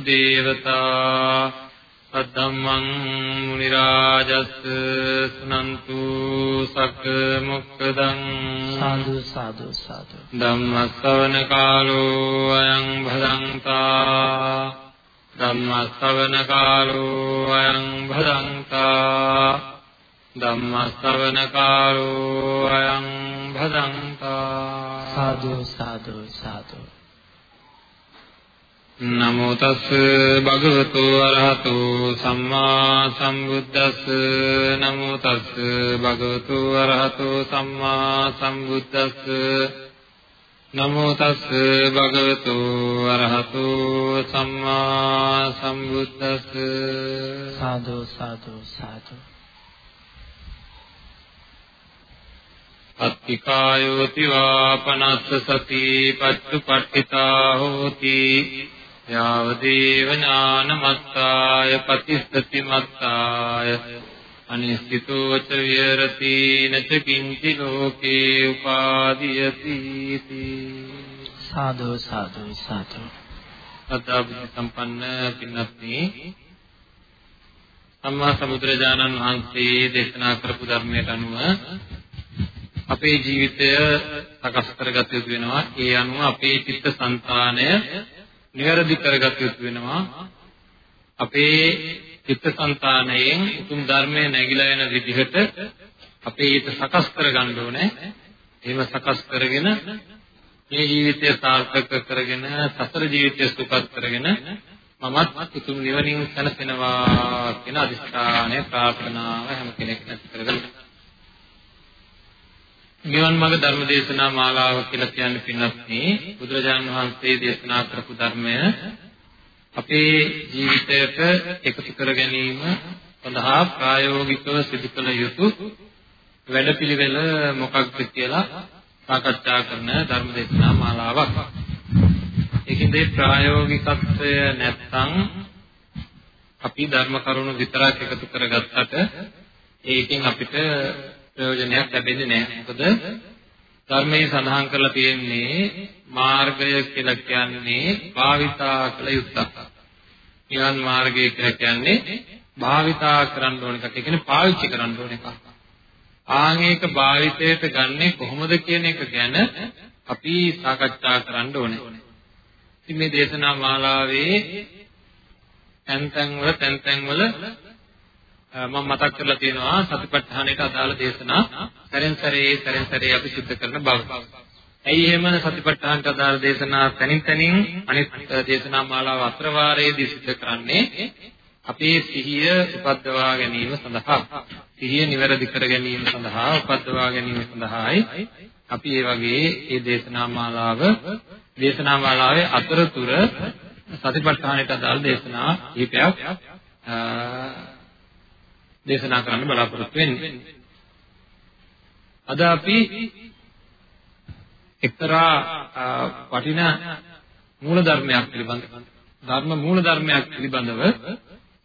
සද්ධාගතන්තු දේවතා සද්ධම්මං මුනි රාජස් සුනන්තු සක්ක මොක්කදං සාදු සාදු සාදු ධම්ම ශ්‍රවණ කාලෝ අයං භදංතා ධම්ම ශ්‍රවණ කාලෝ අයං භදංතා ධම්ම ශ්‍රවණ කාලෝ අයං භදංතා සාදු සාදු සාදු නමෝ තස් භගවතු අරහතු සම්මා සම්බුද්දස්ස. නමෝ තස් භගවතු අරහතු සම්මා සම්බුද්දස්ස. නමෝ තස් භගවතු අරහතු සම්මා සම්බුද්දස්ස. සාදු සාදු සාදු. අත්තිකායෝති වාපනස්ස සති පච්චුපට්ඨිතා හෝති යාවදේව ඥානමත්තාය පතිස්සති මත්තාය අනිස්සිතෝ ච විහෙරති නච කිංචි ලෝකේ උපාදීයති සාදු සාදු සාදු සදාබුද්ධ සම්පන්න පින්වත්නි සම්මා සම්බුදුරජාණන් වහන්සේ දේශනා කරපු ධර්මයට අනුව අපේ ජීවිතය සකස් කරගත යුතු වෙනවා. ඒ අනුව අපේ චිත්ත සංතානය නිවැරදි කරගත යුතු වෙනවා. අපේ චිත්තසංතානයෙන් උතුම් ධර්මය නැగిලා යන විදිහට අපේ හිත සකස් කරගන්න ඕනේ. එහෙම සකස් කරගෙන මේ ජීවිතය සාර්ථක කරගෙන සතර ජීවිතය සුඛත් කරගෙන මමත් උතුම් නිවනින් සැනසෙනවා කියන අදිස්ථානය ප්‍රාර්ථනාව හැම කෙනෙක්ම කරගන්න. නිවන් මාර්ග ධර්ම දේශනා මාලාව කියලා කියන්නේ පින්වත්නි බුදුරජාණන් වහන්සේ දේශනා කරපු ධර්මය අපේ ජීවිතයට එකතු කර ගැනීම සඳහා ප්‍රායෝගිකව සිදු කළ යුතු වැඩපිළිවෙල මොකක්ද කියලා සාකච්ඡා කරන ධර්ම දේශනා මාලාවක්. ඒකෙන්ද ප්‍රායෝගිකත්වය නැත්නම් අපි ධර්ම කරුණු විතරක් එකතු කරගත්තට ඒකෙන් අපිට ප්‍රයෝජනයක් ලැබෙන්නේ නැහැ. මොකද ධර්මයේ සඳහන් කරලා තියෙන්නේ මාර්ගය කියලා කියන්නේ භාවිතා කළ යුත්තක්. නිවන් මාර්ගය කියලා කියන්නේ භාවිතා කරන්න ඕන එකක්. ඒ කියන්නේ පාවිච්චි කරන්න ඕන එකක්. ආංගික භාවිතයට ගන්නෙ කොහොමද කියන එක ගැන අපි සාකච්ඡා කරන්න ඕනේ. ඉතින් මේ දේශනා මාලාවේ තැන් තැන් වල තැන් තැන් වල මම මතක් කරලා තියෙනවා සතිපට්ඨානයට අදාළ දේශනා සැරෙන් සැරේ සැරෙන් සැරේ අපි සිද්ධ කරන බව. ඇයි එහෙම සතිපට්ඨානට අදාළ දේශනා තනින් තනින් අනිත් දේශනා මාලාව අතර වාරයේදී සිද්ධ කරන්නේ අපේ සිහිය උපද්දවා ගැනීම සඳහා සිහිය නිවැරදි කර ගැනීම සඳහා උපද්දවා ගැනීම සඳහායි අපි මේ වගේ මේ දේශනා මාලාව දේශනා මාලාවේ අතරතුර සතිපට්ඨානයට අදාළ දේශනා කිහිපයක් දේශනා කරන්න බලාපොරොත්තු වෙන්නේ. අද අපි එක්තරා වටිනා මූල ධර්මයක් පිළිබඳව ධර්ම මූල ධර්මයක් පිළිබඳව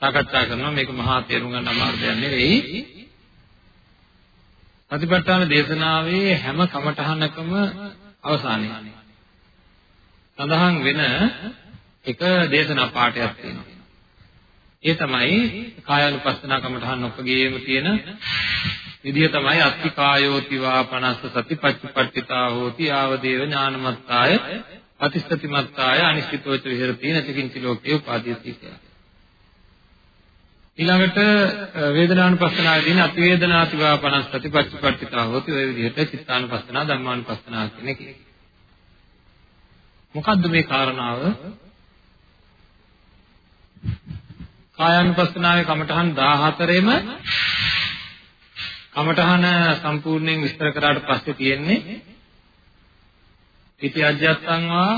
සාකච්ඡා කරනවා මේක මහා තේරුම් ගන්න අමාරු දෙයක් නෙවෙයි. ප්‍රතිපත්තාන දේශනාවේ හැම කමඨහනකම අවසානයේ සඳහන් වෙන එක දේශනා පාඩයක් තියෙනවා. ඒ තමයි කායානුපස්සනා කමඨහන් ඔක්කොගේම තියෙන විදිය තමයි අත්ති කායෝති වා 50 සතිපට්ඨිපට්ඨිතා හෝති ආවදේව ඥානමත්තාය අතිස්තතිමත්තාය අනිශ්චිතෝච විහෙරති නැතිකින්චි ලෝකේ උපාදීති කියලා. ඊළඟට වේදනානුපස්සනාවේදී අති වේදනාති වා 50 සතිපට්ඨිපට්ඨිතා හෝති ඔය විදිහට චිත්තානුපස්සනා ධම්මානුපස්සනා කියන එක. මොකද්ද මේ කාරණාව? කායානුපස්සනාවේ කමඨහන් 14ෙම කමඨහන සම්පූර්ණයෙන් විස්තර කරාට පස්සේ තියෙන්නේ ඉති අජ්ජත්තං වා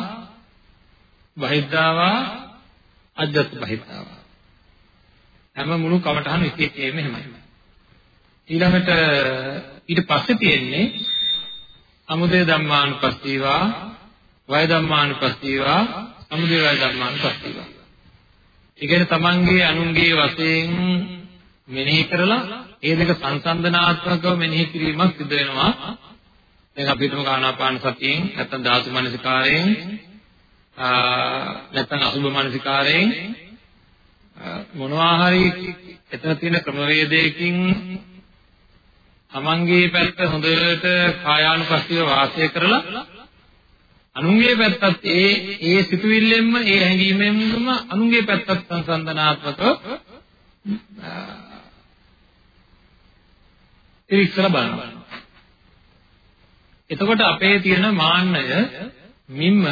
බහිද්ධාවා අජ්ජත් බහිද්ධාවා. හැම මුළු කමඨහන විශේෂයෙන්ම එහෙමයි. ඊළඟට ඊට පස්සේ තියෙන්නේ අමුදේ ධම්මානුපස්සීවා වය ධම්මානුපස්සීවා අමුදේ වය ධම්මානුපස්සීවා. ඒ කියන්නේ තමන්ගේ අනුන්ගේ වශයෙන් මෙනෙහි කරලා ඒ දෙක සංසන්දනාත්මකව මෙනෙහි කිරීමක් සිදු වෙනවා. දැන් අපි හිතමු ආනාපාන සතියෙන් නැත්නම් ධාතු මනසිකාරයෙන් නැත්නම් අසුභ මානසිකාරයෙන් මොනවා හරි එතන තියෙන ක්‍රමවේදයකින් තමන්ගේ පැත්ත හොඳට කායානුපස්සීව වාසය කරලා අනුන්ගේ පැත්තත් ඒ ඒ සිතුවිල්ලෙන්ම ඒ හැඟීමෙන්ම අනුන්ගේ පැත්තත් සංසන්දනාත්මකව පිරික්සලා බලනවා. එතකොට අපේ තියෙන මාන්නය මිම්ම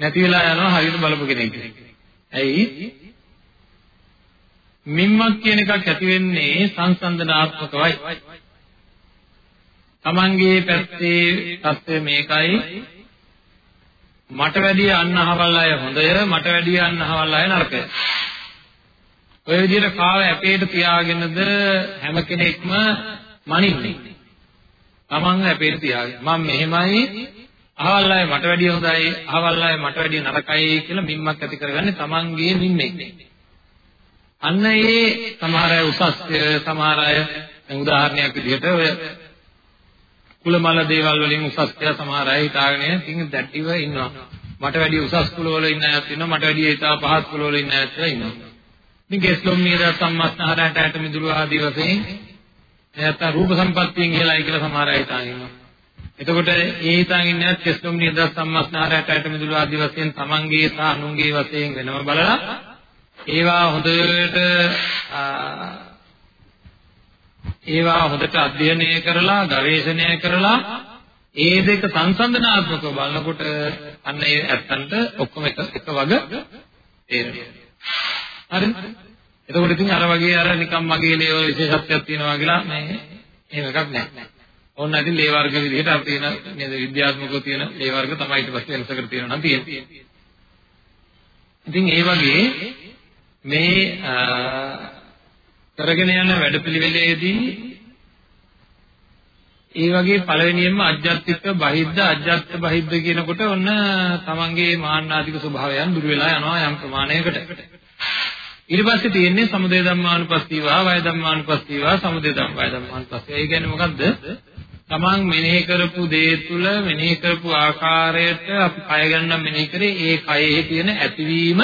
නැති වෙලා යනවා හරියට බලපු කෙනෙක්. ඇයි? මිම්මක් කියන එකක් ඇති වෙන්නේ සංසන්දනාත්මකවයි. Tamange පැත්තේ தත්ත්වය මේකයි. මට වැඩිය අන්නහවල් අය හොඳය, මට වැඩිය අන්නහවල් අය නරකය. ඔය විදිහට කාව ඇපේට තියාගෙනද හැම කෙනෙක්ම මනින්නේ. Taman ඇපේට තියාගෙන මම මෙහෙමයි අහවල් අය මට වැඩිය හොඳයි අහවල් අය මට වැඩිය නරකයි කියලා මිම්මක් ඇති කරගන්නේ Tamanගේ මිම්මෙක්. අන්න ඒ සමහර අය උසස්ය සමහර අය දැන් උදාහරණයක් විදිහට ඔය කුලමල දේවල් වලින් උසස් කියලා සමහර අය හිතාගෙන ඉතින් දැට්ටිව ඉන්නවා. මට වැඩිය උසස් කුලවල ඉන්න අයත් ඉන්නවා මට වැඩිය ඉතා පහත් කුලවල ඉන්න අයත් ඉන්නවා. ඉතින් ගෙස්ලොම් නීද සම්මස්නහරට ඇට මිදුළු ආදී වශයෙන් නැත්නම් රූප සම්පත්තියෙන් ඉහළයි කියලා සමහර අය හිතාගෙන ඉන්නවා. එතකොට ඒ හිතාගෙන ඉන්නේ ගෙස්ලොම් නීද සම්මස්නහරට ඇට මිදුළු ආදී වශයෙන් තමන්ගේ සහ අනුන්ගේ වශයෙන් වෙනම බලලා ඒවා හොඳට ඒවා හොඳට අධ්‍යයනය කරලා ගවේෂණය කරලා ඒ දෙක සංසන්දනාත්මකව බලනකොට අන්න ඒ ඇත්තන්ට ඔක්කොම එක එක වග තේරෙනවා. හරිද? එතකොට ඉතින් අර වගේ අර නිකම් මගේ ලේ වල විශේෂත්වයක් තියෙනවා කියලා මේ එහෙම එකක් නැහැ. ඕන්න ඉතින් ලේ වර්ග විදිහට අපි තියෙන නේද විද්‍යාත්මකව තියෙන ලේ වර්ග තමයි ඊට පස්සේ වෙනසකට තියෙනවා නම් තියෙන්නේ. ඉතින් ඒ වගේ මේ කරගෙන යන වැඩපිළිවෙලේදී ඒ වගේ පළවෙනියෙන්ම අජ්ජත්තික බහිද්ද අජ්ජත් බහිද්ද කියනකොට ඔන්න තමන්ගේ මාන්නාතික ස්වභාවයන් දුර වෙලා යනවා යම් ප්‍රමාණයකට. ඊට පස්සේ තියෙන්නේ සමුදය ධම්මානුපස්සීවා වය ධම්මානුපස්සීවා සමුදය ධම්ම වය ධම්මානුපස්සීවා. ඒ කියන්නේ මොකද්ද? තමන් මෙනෙහි කරපු දේ තුල මෙනෙහි කරපු ආකාරයට අපි කය ගන්න මෙනෙහි කරේ ඒ කයෙහි තියෙන ඇතිවීම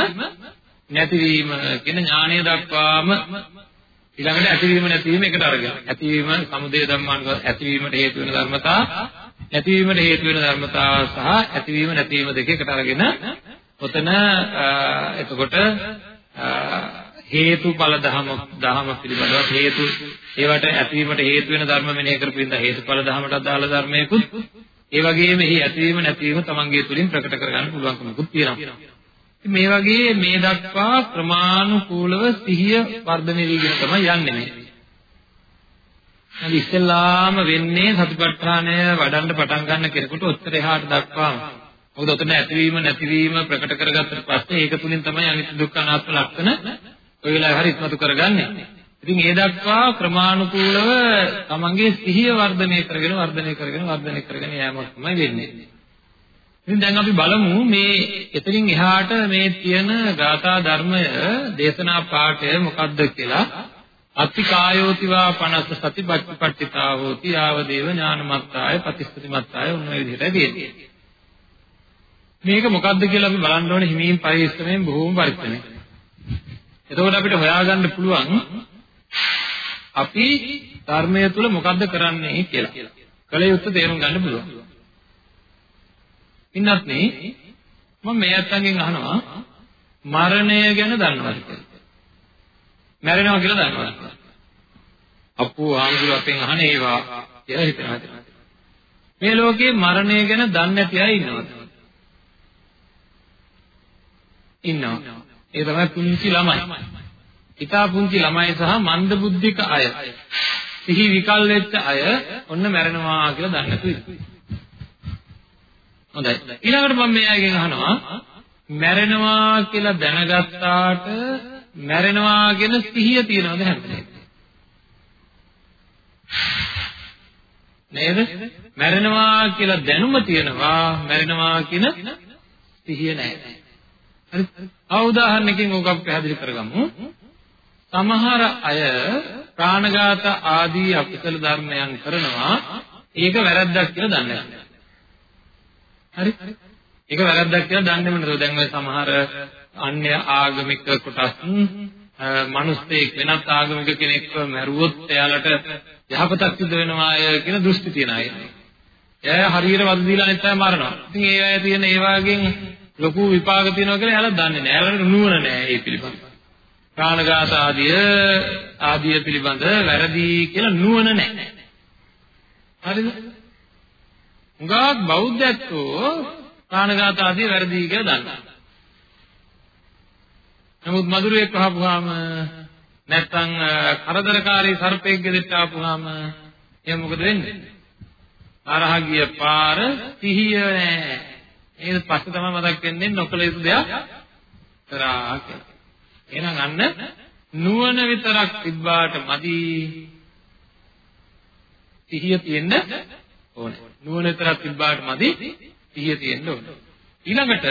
නැතිවීම කියන ඥානය දක්වාම ඊළඟට ඇතිවීම නැතිවීම එකට අරගෙන ඇතිවීම සමුදය ධම්මානුපස්ස ඇතිවීමට හේතු වෙන ධර්මතා නැතිවීමට හේතු වෙන ධර්මතා සහ ඇතිවීම නැතිවීම දෙක එකට අරගෙන ඔතන එතකොට හේතුඵල ධම ධම පිළිබඳව හේතු ඒවට ඇතිවීමට හේතු වෙන ධර්ම මෙනෙහි කරපු ඉඳ හේතුඵල ධමයට අදාළ ධර්මයකුත් ඒ වගේම එහි ඇතිවීම නැතිවීම තමන්ගේ තුලින් ප්‍රකට කරගන්න පුළුවන්කමකුත් තියෙනවා. මේ වගේ මේ දක්වා ක්‍රමානුකූලව සිහිය වර්ධනය වීගෙන තමයි යන්නේ මේ. හරි ඉස්සෙල්ලාම වෙන්නේ සතිපට්ඨානය වඩන්න පටන් ගන්න කෙනෙකුට උත්තර එහාට දක්වාම මොකද ඔතන ඇතිවීම නැතිවීම ප්‍රකට කරගත්තට පස්සේ ඒක තුලින් තමයි අනිත්‍ය දුක්ඛ අනාත්ම ලක්ෂණ ඔය වෙලාවේ හරි ඉස්මතු කරගන්නේ. ඉතින් ඒ දක්වා ක්‍රමානුකූලව තමන්ගේ සිහිය වර්ධනය කරගෙන වර්ධනය කරගෙන වර්ධනය කරගෙන යෑමක් තමයි වෙන්නේ. ඉතින් දැන් අපි බලමු මේ එතනින් එහාට මේ තියෙන ගාථා ධර්මය දේශනා පාඨය මොකක්ද කියලා අත්ති කායෝතිවා 50 සතිපට්ඨිතා හෝති ආව දේව ඥානමත්තාය ප්‍රතිස්පතිමත්තාය උන්න විදිහට තියෙන්නේ. මේක මොකද්ද කියලා අපි බලන්න ඕනේ හිමීන් පරිස්සමෙන් බොහෝම පරිස්සමෙන්. එතකොට අපිට හොයාගන්න පුළුවන් අපි ධර්මය තුල මොකද්ද කරන්නේ කියලා. කල යුත්තේ තේරුම් ගන්න පුළුවන්. ඉන්නත් නේ මම මේ අත්තන්ගෙන් අහනවා මරණය ගැන දන්නවද කියලා. මැරෙනවා කියලා දන්නවද? අප්පු ආම්දුර අපෙන් අහන ඒවා කියලා හිතනවා. මේ ලෝකේ මරණය ගැන දන්නේ නැති අය ඉන්නවද? ඉන්නවා. ඒ තමයි පුංචි ළමයි. ඉතා පුංචි ළමයි සහ මන්ද බුද්ධික අය. සිහි විකල් වෙච්ච අය ඔන්න මැරෙනවා කියලා දන්නේ නැතු ඉන්නවා. හොඳයි. ඊළඟට මම මේ අයගෙන් අහනවා මැරෙනවා කියලා දැනගත්තාට මැරෙනවා කියන සිහිය තියනවද හැමදේම? නේද? මැරෙනවා කියලා දැනුම තියෙනවා මැරෙනවා කියන සිහිය නැහැ. හරි අවුදාහරණකින් ඕක අපි පැහැදිලි කරගමු සමහර අය ප්‍රාණඝාත ආදී අකුසල ධර්මයන් කරනවා ඒක වැරද්දක් කියලා දන්නේ නැහැ හරි ඒක වැරද්දක් කියලා දන්නේම නේද? දැන් ඔය සමහර අන්‍ය ආගමික කොටස් මනුස්සයෙක් වෙනත් ආගමික කෙනෙක්ව මැරුවොත් එයාලට යහපතක් සිදු වෙනවාය කියන දෘෂ්ටි තියන අය. එයා හරියට වද දීලා අනිත් අය මරනවා. ඉතින් ඒ අය තියෙන ඒ වගේන් ලොකු විපාක තියෙනවා කියලා එයාලා දන්නේ නැහැ. එයාලට නුවණ නැහැ ඒ පිළිබඳව. ප්‍රාණඝාත ආදිය ආදිය පිළිබඳ වැරදි කියලා නුවණ නැහැ. හරිද? උගාක් බෞද්ධත්වෝ ප්‍රාණඝාත ආදිය වැරදි කියලා දන්නවා. නමුත් මధుරයක් වහපුවාම නැත්තම් කරදරකාරී සර්පෙක් ගෙදෙට්ට ආපුවාම එහෙනම් මොකද වෙන්නේ? අරහ ගිය පාර සිහිය නැහැ. ඒක පස්සේ තමයි මතක් වෙන්නේ නොකල යුතු දෙයක් කරා කියලා. එහෙනම් අන්න නුවණ විතරක් තිබ්බාට මදි සිහිය තියෙන්න ඕනේ. නුවණ විතරක් තිබ්බාට මදි සිහිය තියෙන්න ඕනේ. ඊළඟට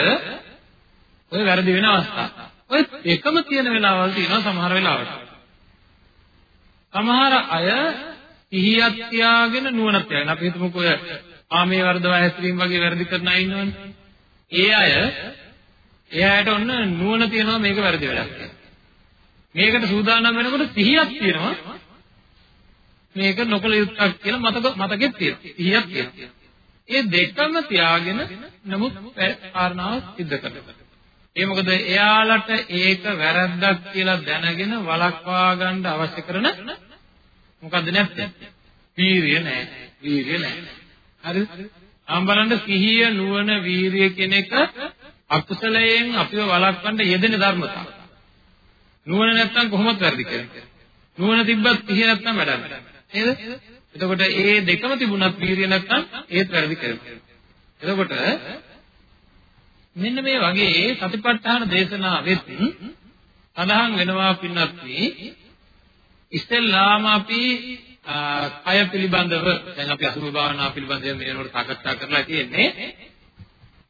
ඔය වැරදි වෙන අවස්ථා. ඔය එකම තියෙන වෙලාවල් තියෙනවා සමහර වෙලාවට. සමහර අය සිහියක් තියාගෙන නුවණක් තියාගෙන අපි හිතමුකෝ ඔය ආමේ වර්ධව හැසිරීම වගේ වැරදි කරන අය ඉන්නවනේ. ඒ අය එයාට ඔන්න නුවණ තියනවා මේක වැරදි වැඩක් කියලා. මේකට සූදානම් වෙනකොට සිහියක් තියෙනවා. මේක නොකල යුත්තක් කියලා මතක මතකෙත් තියෙනවා. සිහියක් තියෙනවා. ඒ දෙකම තියාගෙන නමුත් කාරණාව සිද්ධ කරනවා. ඒ මොකද එයාලට ඒක වැරද්දක් කියලා දැනගෙන වළක්වා ගන්න අවශ්‍ය කරන මොකද්ද නැත්තේ? වීරිය නැහැ. වීරිය නැහැ. හරිද? ආම් බලන්න සිහිය නුවණ වීරිය කියන එක අකුසලයෙන් අපිව වළක්වන්න යෙදෙන ධර්මතාව. නුවණ නැත්තම් කොහොමද වැඩි කරන්නේ? නුවණ තිබ්බත් සිහිය නැත්තම් වැඩක් නෑ. නේද? එතකොට ඒ දෙකම තිබුණත් වීරිය නැත්තම් ඒත් වැඩි කරන්නේ. එතකොට මෙන්න මේ වගේ සතිපට්ඨාන දේශනාවෙත් සඳහන් වෙනවා පින්නත් ඉස්සෙල්ලාම අපි කය පිළිබඳව දැන් අපි අසුභ භාවනා පිළිබඳව මේනොට සාකච්ඡා කරලා තියෙන්නේ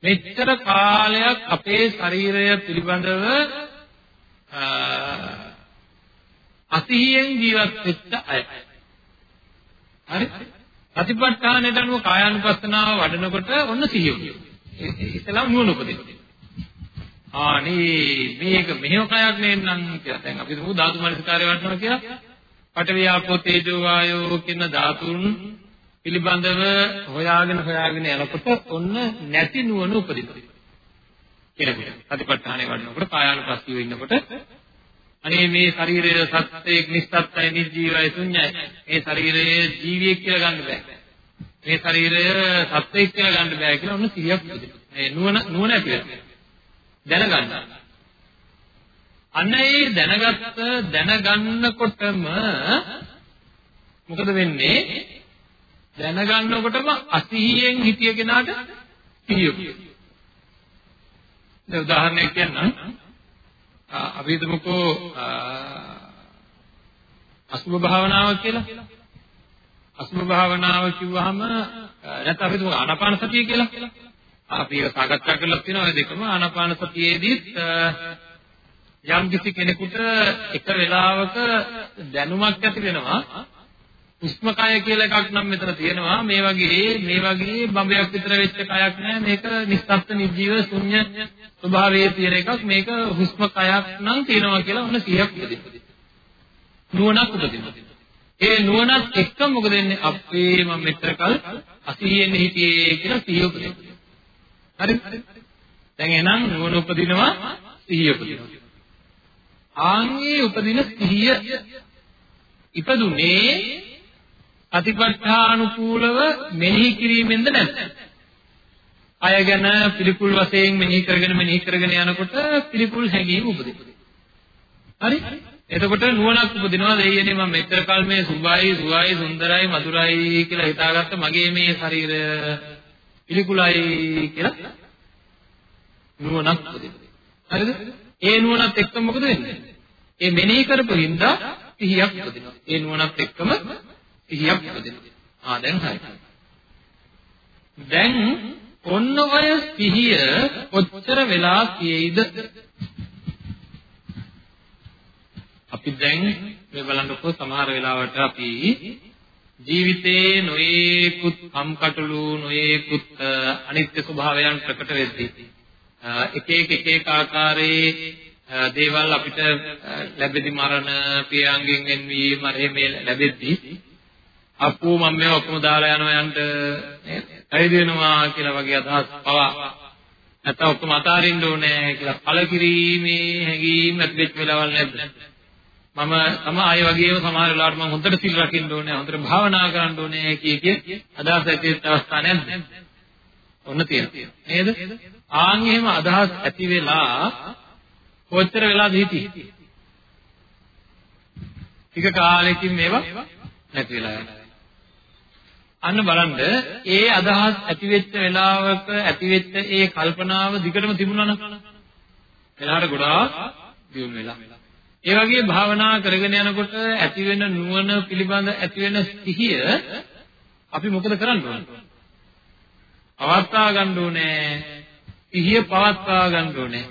මෙච්චර කාලයක් අපේ ශරීරය පිළිබඳව අසිහියෙන් ජීවත් වෙච්ච අය. හරි? ප්‍රතිපත්තානෙට අනුව කායානුපස්සනාව වඩනකොට ඔන්න සිහිය. ඉතලම නුවණ උපදිනවා. ආනේ මේක මෙහෙම කයක් නෙන්නම් කියලා. දැන් අපි දුමු ධාතු මනස්කාරය වඩනවා කියලා. පඨවි ආපෝ තේජෝ වායෝ කියන ධාතුන් පිළිබඳව හොයාගෙන හොයාගෙන යනකොට ඔන්න නැති නුවණ උපදිනවා. කෙනෙකුට. සතිපට්ඨානය වඩනකොට කායානුපස්සීව ඉන්නකොට අනේ මේ ශරීරය සත්‍යයක් නිස්සත්ත්වයි නිජීවයි ශුන්‍යයි. මේ ශරීරයේ ජීවියෙක් කියලා ගන්න බෑ. මේ ශරීරය සත්‍යයක් කියලා ගන්න බෑ කියලා ඔන්න සිහියක් උපදිනවා. මේ නුවණ නුවණ ඇති වෙනවා. දැනගන්න. අන්න ඒ දැනගත්ත දැනගන්නකොටම මොකද වෙන්නේ? දැනගන්නකොටම අසිහියෙන් හිතිය කෙනාට සිහිය. දැන් උදාහරණයක් කියන්නම්. අපි හිතමුකෝ අසුභ භාවනාව කියලා. අසුභ භාවනාව කිව්වහම නැත්නම් අපි හිතමු ආනාපාන සතිය කියලා. අපි ඒක සාකච්ඡා කරලා තියෙනවා ඒ දෙකම ආනාපාන සතියේදීත් යම් කිසි කෙනෙකුට එක වෙලාවක දැනුමක් ඇති වෙනවා උස්ම කය කියලා එකක් නම් මෙතන තියෙනවා. මේ වගේ මේ වගේ බඹයක් විතර වෙච්ච කයක් නෑ. මේක නිස්සත්ත්ව නිජීව ශුන්‍ය ස්වභාවයේ තියෙන එකක්. මේක හුස්ම කයක් නම් තියෙනවා කියලා ඔන්න 100ක් උපදිනවා. නුවණක් උපදිනවා. ඒ නුවණත් එක්ක මොකද වෙන්නේ? අපේ මම මෙතර කල් අසිහියෙන් හිටියේ කියලා සිහිය උපදිනවා. හරි? දැන් එහෙනම් නුවණ උපදිනවා සිහිය උපදිනවා. ආන්ගේ උපදින සිහිය ඉපදුනේ අතිපට්ඨානුකූලව මෙනෙහි කිරීමෙන්ද නැත්ද? අය ගැන පිළිකුල් වශයෙන් මෙනෙහි කරගෙන මෙනෙහි කරගෙන යනකොට පිළිකුල් හැඟීම් උපදිනවා. හරි? එතකොට නුවණක් උපදිනවා දෙයියනේ මම මෙතර කල් මේ සුභයි සුවයි සුන්දරයි මధుරයි කියලා හිතාගත්ත මගේ මේ ශරීරය පිළිකුලයි කියලා නුවණක් උපදිනවා. හරිද? ඒ නුවණත් එක්ක මොකද වෙන්නේ? ඒ මෙනෙහි කරපු හින්දා සිහියක් උපදිනවා. ඒ නුවණත් එක්කම සිහියක් උපදිනවා. ආ දැන් හරි. දැන් ඔන්න ඔය සිහිය කොච්චර වෙලා කියෙයිද? අපි දැන් මේ බලන්නකො සමහර වෙලාවට අපි ජීවිතේ නොයේකුත් කම්කටොළු නොයේකුත් අනිත්‍ය ස්වභාවයන් ප්‍රකට වෙද්දී එක එක එක එක ආකාරයේ දේවල් අපිට ලැබෙදි මරණ පියාංගෙන් වෙන්වීම එහෙම ලැබෙද්දී අප්පෝ මම මේ ඔක්කොම දාලා යනවා යන්න නේද? ඇයිද වෙනවා කියලා වගේ අදහස් පවා නැත්නම් ඔක්කොම අතාරින්න ඕනේ කියලා පළකිරීමේ හැඟීම් ඇති වෙච්ච වෙලාවල් නැද්ද? මම තම ආය වගේම සමහර වෙලාවට මම හොඳට සිල් රකින්න ඕනේ, හොඳට භාවනා කරන්න ඕනේ කිය කිය අදහස් ඇති වෙච්ච අවස්ථා නැද්ද? ඔන්න තියෙනවා. නේද? ආන් එහෙම අදහස් ඇති වෙලා කොච්චර වෙලාද හිටියේ? ටික කාලෙකින් මේවා නැති වෙලා යනවා. අන්න බලන්න ඒ අදහස් ඇති වෙච්ච වෙලාවක ඇති වෙච්ච ඒ කල්පනාව දිගටම තිබුණා නම් එලාට ගොඩාක් දියුණු වෙලා. ඒ වගේ භාවනා කරගෙන යනකොට ඇති වෙන නුවණ පිළිබඳ ඇති වෙන සිහිය අපි මොකද කරන්න ඕනේ? පවත්වා ගන්න ඕනේ. සිහිය පවත්වා ගන්න ඕනේ.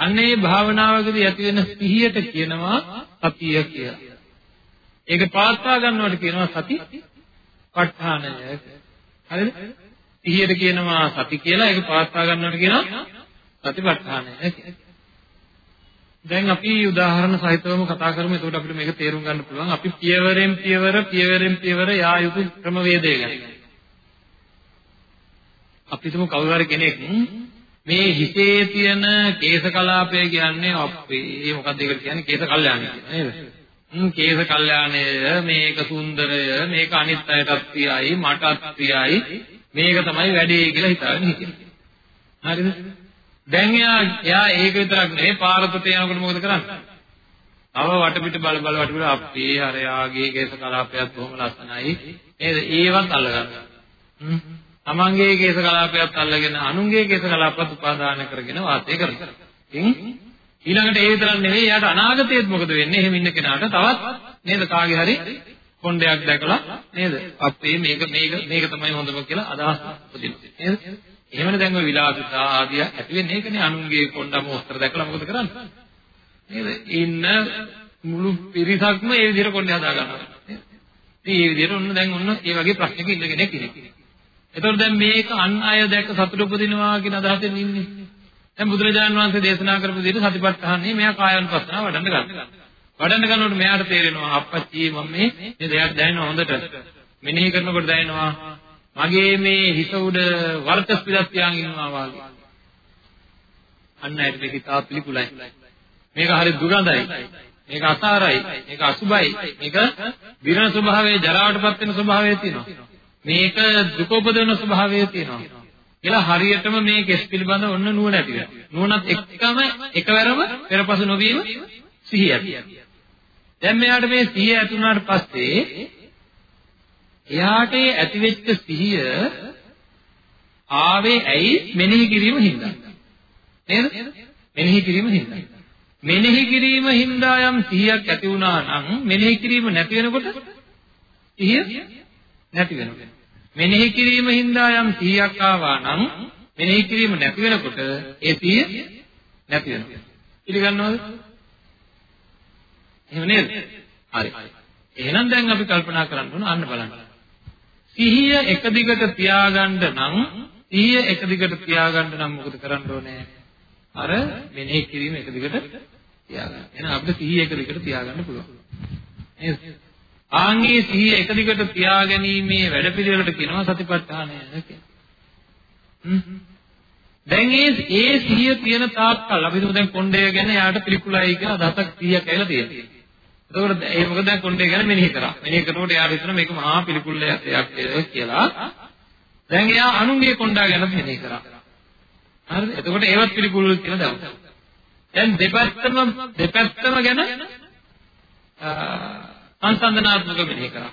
අන්නේ භාවනාවකදී ඇති වෙන සිහියට කියනවා සතිය කියලා. ඒක පවත්වා ගන්නවට කියනවා සති ප ဋ ාණය. හරිද? සිහියට කියනවා සති කියලා ඒක පවත්වා ගන්නවට කියනවා සතිපට්ඨානය කියලා. දැන් අපි උදාහරණ සහිතවම කතා කරමු එතකොට අපිට මේක තේරුම් ගන්න පුළුවන් අපි පියවරෙන් පියවර පියවරෙන් පියවර යා යුතු ක්‍රමවේදය ගැන අපි තුමු කවුරු හරි කෙනෙක් මේ හිතේ තියෙන කේශ කලාපය කියන්නේ අපේ මොකක්ද ඒකට කියන්නේ කේශ කල්යාණය නේද? හ්ම් කේශ කල්යාණය මේක සුන්දරය මේක අනිත් අයටත් ප්‍රියයි මටත් ප්‍රියයි මේක තමයි වැඩේ කියලා හිතාගෙන හිටියා. හරිද? දැන් එයා එයා ඒක විතරක් නෙවෙයි පාරකට යනකොට මොකද කරන්නේ? තව වටපිට බල බල වටපිට අපේ අර යාගේ කේශ කලාපයත් බොහොම ලස්සනයි. නේද? ඒවත් අල්ලගන්නවා. හ්ම් තමන්ගේ කේස කලාපයත් අල්ලගෙන අනුන්ගේ කේස කලාපත් උපාදාන කරගෙන වාසය කරනවා. ඉතින් ඊළඟට ඒ විතරක් නෙවෙයි යාට අනාගතයේත් මොකද වෙන්නේ? එහෙම ඉන්න කෙනාට තවත් නේද කාගේ හරි කොණ්ඩයක් දැකලා නේද? අපේ මේක මේක මේක තමයි හොඳම කියලා අදහස් උපදිනවා. නේද? එහෙමනේ දැන් ඔය විලාසිතා ආදිය ඇති වෙන්නේ ඒකනේ අනුන්ගේ කොණ්ඩම ඔස්තර දැකලා මොකද කරන්නේ? නේද? ඉන්න මුළු පිරිසක්ම ඒ විදිහට කොණ්ඩේ හදා ගන්නවා. නේද? ඉතින් මේ විදිහට ඔන්න දැන් ඔන්න ඒ වගේ ප්‍රශ්නක ඉන්න කෙනෙක් ඉන්නේ. එතකොට දැන් මේක අන් අය දැක්ක සතුට උපදිනවා කියන අදහසෙන් ඉන්නේ. දැන් බුදුරජාණන් වහන්සේ දේශනා කරපු විදිහට සතිපට්ඨානෙ මෙයා කායानुපස්සනාව වඩන්න ගන්නවා. වඩන්න ගන්නකොට මෙයාට තේරෙනවා අප්පච්චි මම මේ මේ දෙයක් දැනෙනවා හොඳට. මෙනෙහි කරනකොට දැනෙනවා මගේ මේ හිත උඩ වර්තස් පිටක් තියාගෙන ඉන්නවා වගේ. අන්න ඒක මේක තා පිළිකුලයි. මේක හරි දුගඳයි. මේක අසාරයි. මේක අසුබයි. මේක විරණ ස්වභාවයේ ජරාවටපත් වෙන ස්වභාවය තියෙනවා. මේක දුක උපදවන ස්වභාවය තියෙනවා. කියලා හරියටම මේ කෙස් පිළිබඳ ඔන්න නුවණ ඇති වෙනවා. නුවණත් එක්කම එකවරම පෙරපසු නොවීම සිහිය ඇති. දැන් මෙයාට මේ සිහිය ඇති වුණාට පස්සේ එයාට ඇතිවෙච්ච සිහිය ආවේ ඇයි මෙනෙහි කිරීම හින්දා. නේද? මෙනෙහි කිරීම හින්දා. මෙනෙහි කිරීම හින්දා යම් සිහියක් ඇති වුණා නම් මෙනෙහි කිරීම නැති වෙනකොට සිහිය නැති වෙනවා. මෙනෙහි කිරීම හින්දා යම් 100ක් ආවා නම් මෙනෙහි කිරීම නැති වෙනකොට ඒ 100 නැති වෙනවා. පිළිගන්නවද? එහෙම නේද? හරි. එහෙනම් දැන් අපි කල්පනා කරන්න ඕන අන්න බලන්න. සිහිය එක දිගට තියාගන්න නම් සිහිය එක දිගට තියාගන්න නම් මොකද කරන්න ඕනේ? අර මෙනෙහි කිරීම එක දිගට තියාගන්න. එහෙනම් අපිට සිහිය එක දිගට තියාගන්න පුළුවන්. නේද? ආන්ගේ සිහිය එක දිගට තියාගැනීමේ වැඩපිළිවෙලට කියනවා සතිපට්ඨානය කියලා. දැන් ඒ ඒ සිහිය තියෙන තාක්කල් අපි හිතමු දැන් කොණ්ඩය ගැන යාට පිළිකුලයි කියලා දහසක් 100ක් ඇවිල්ලා තියෙනවා. එතකොට ඒ මොකද දැන් කොණ්ඩය ගැන මෙනෙහි කරා. මෙනෙහි කරනකොට යාට හිතෙනවා මේක මහා පිළිකුලයක් කියලා. දැන් එයා අනුන්ගේ කොණ්ඩා ගැන මෙනෙහි කරා. හරිද? එතකොට ඒවත් පිළිකුල් කියලා දැම්මා. දැන් දෙපැත්තම දෙපැත්තම ගැන සංසන්දනාත්මක මෙහෙ කරා.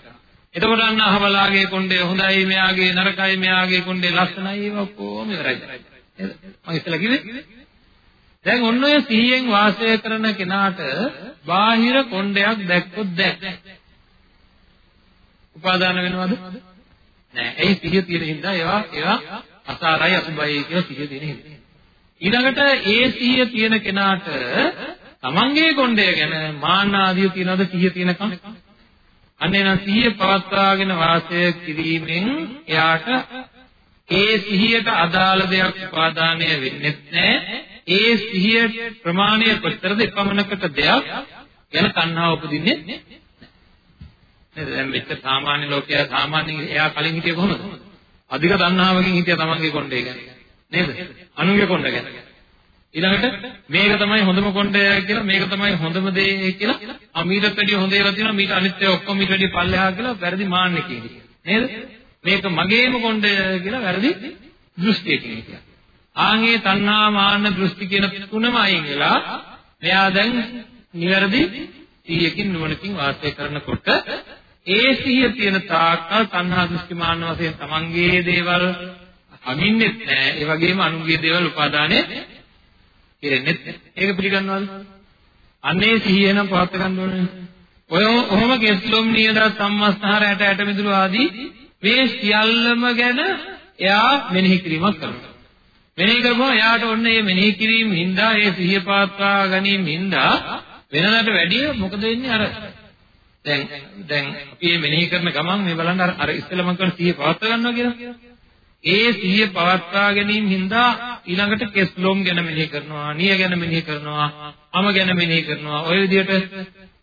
එතකොට අන්න අහවලාගේ කොණ්ඩේ හොඳයි මෙයාගේ නරකයි මෙයාගේ කොණ්ඩේ ලස්සනයි ඒවා කොහොම ඉවරයි. මම ඉස්සලා කිව්වේ දැන් ඔන්න ඔය සිහියෙන් වාසය කරන කෙනාට බාහිර කොණ්ඩයක් දැක්කොත් දැක්. උපාදාන වෙනවද? නෑ. ඒ සිහිය තියෙන හින්දා ඒවා ඒවා අසාරයි අසුබයි කියලා සිහිය තියෙන හින්දා. ඊළඟට ඒ සිහිය තියෙන කෙනාට තමන්ගේ කොණ්ඩය ගැන මාන්න ආදිය තියනවද සිහිය තියෙනකම්? අන්න එන සිහිය පවත්වාගෙන වාසය කිරීමෙන් එයාට ඒ සිහියට අදාළ දෙයක් උපාදානය වෙන්නේ නැහැ. ඒ සිහිය ප්‍රමාණය කොතරද එපමණකට දෙයක් ගැන තණ්හාව උපදින්නේ නේද? දැන් මෙච්චර සාමාන්‍ය ලෝකයා සාමාන්‍යයෙන් එයා කලින් හිටියේ කොහොමද? අධික තණ්හාවකින් හිටියා තමන්ගේ කොණ්ඩේ ගැන. නේද? අනුගේ කොණ්ඩ ගැන. ඊළඟට මේක තමයි හොඳම කොණ්ඩය කියලා මේක තමයි හොඳම දේ කියලා අමීරට වැඩිය හොඳ ඒවා තියෙනවා. මීට අනිත් ඒවා ඔක්කොම මීට වැඩිය පල්ලෙහා කියලා වැරදි මාන්නකින් නේද? මේක මගේම කොණ්ඩය කියලා වැරදි දෘෂ්ටියකින් කියලා ආන්ගේ තණ්හා මාන්න දෘෂ්ටි කියන තුනම අයින් වෙලා මෙයා දැන් නිවැරදි සිහියකින් නුවණකින් වාසය කරනකොට ඒ සිහිය තියෙන තාක්කල් තණ්හා දෘෂ්ටි මාන්න වශයෙන් තමන්ගේ දේවල් අගින්නෙත් නැහැ ඒ වගේම අනුන්ගේ දේවල් උපාදානෙ කෙරෙන්නේ ඒක පිළිගන්නවද? අන්නේ සිහිය නම් පවත් ගන්න ඕනේ. ඔය ඔහොම කෙස්ලොම් නියද සම්මස්තහර ඇට ඇට මිදුළු ආදී මේ සියල්ලම ගැන එයා මෙනෙහි කිරීමක් කරනවා. මෙනෙහි කරපුවම එයාට ඔන්න මේ මෙනෙහි කිරීම හින්දා ඒ සිහිය පවත්වා ගැනීම හින්දා වෙනකට වැඩිය මොකද වෙන්නේ අර දැන් දැන් අපි මේ මෙනෙහි කරන ගමන් මේ බලන්න අර අර ඉස්සෙල්ලා මම කරන සිහිය පවත්වා ගන්නවා කියලා. ඒ සිහිය පවත්වා ගැනීම හින්දා ඊළඟට කෙස්ලොම් ගැන මෙනෙහි කරනවා, නිය ගැන මෙනෙහි කරනවා, අම ගැන මෙනෙහි කරනවා. ඔය විදිහට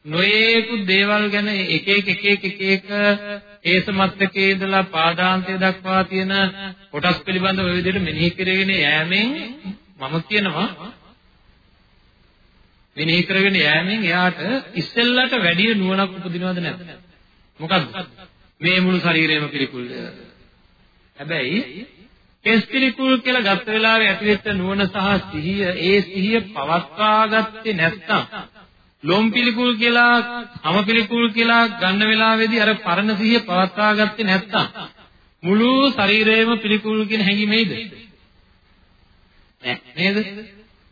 නොයේකුත් දේවල් ගැන එක එක එක එක එක එක ඒසමත්තකේ ඉඳලා පාදාන්තය දක්වා තියෙන කොටස් පිළිබඳව ඔය විදිහට මෙනෙහි කරගෙන යෑමෙන් මම කියනවා මෙනෙහි කරගෙන යෑමෙන් එයාට ඉස්සෙල්ලට වැඩි නුවණක් උපදිනවද නැද්ද? මොකද්ද? මේ මුළු ශරීරයම පිළිකුල් හැබැයි කෙස්පිලිකුල් කියලා ගත්ත වෙලාවේ ඇතිවෙච්ච නුවණ සහ සිහිය ඒ සිහිය පවත්වා ගත්තේ නැත්නම් ලොම් පිළිකුල් කියලා අම පිළිකුල් කියලා ගන්න වෙලාවේදී අර පරණ සිහිය පවත්වා ගත්තේ නැත්නම් මුළු ශරීරයම පිළිකුල් කියන හැඟීම එයිද නේද?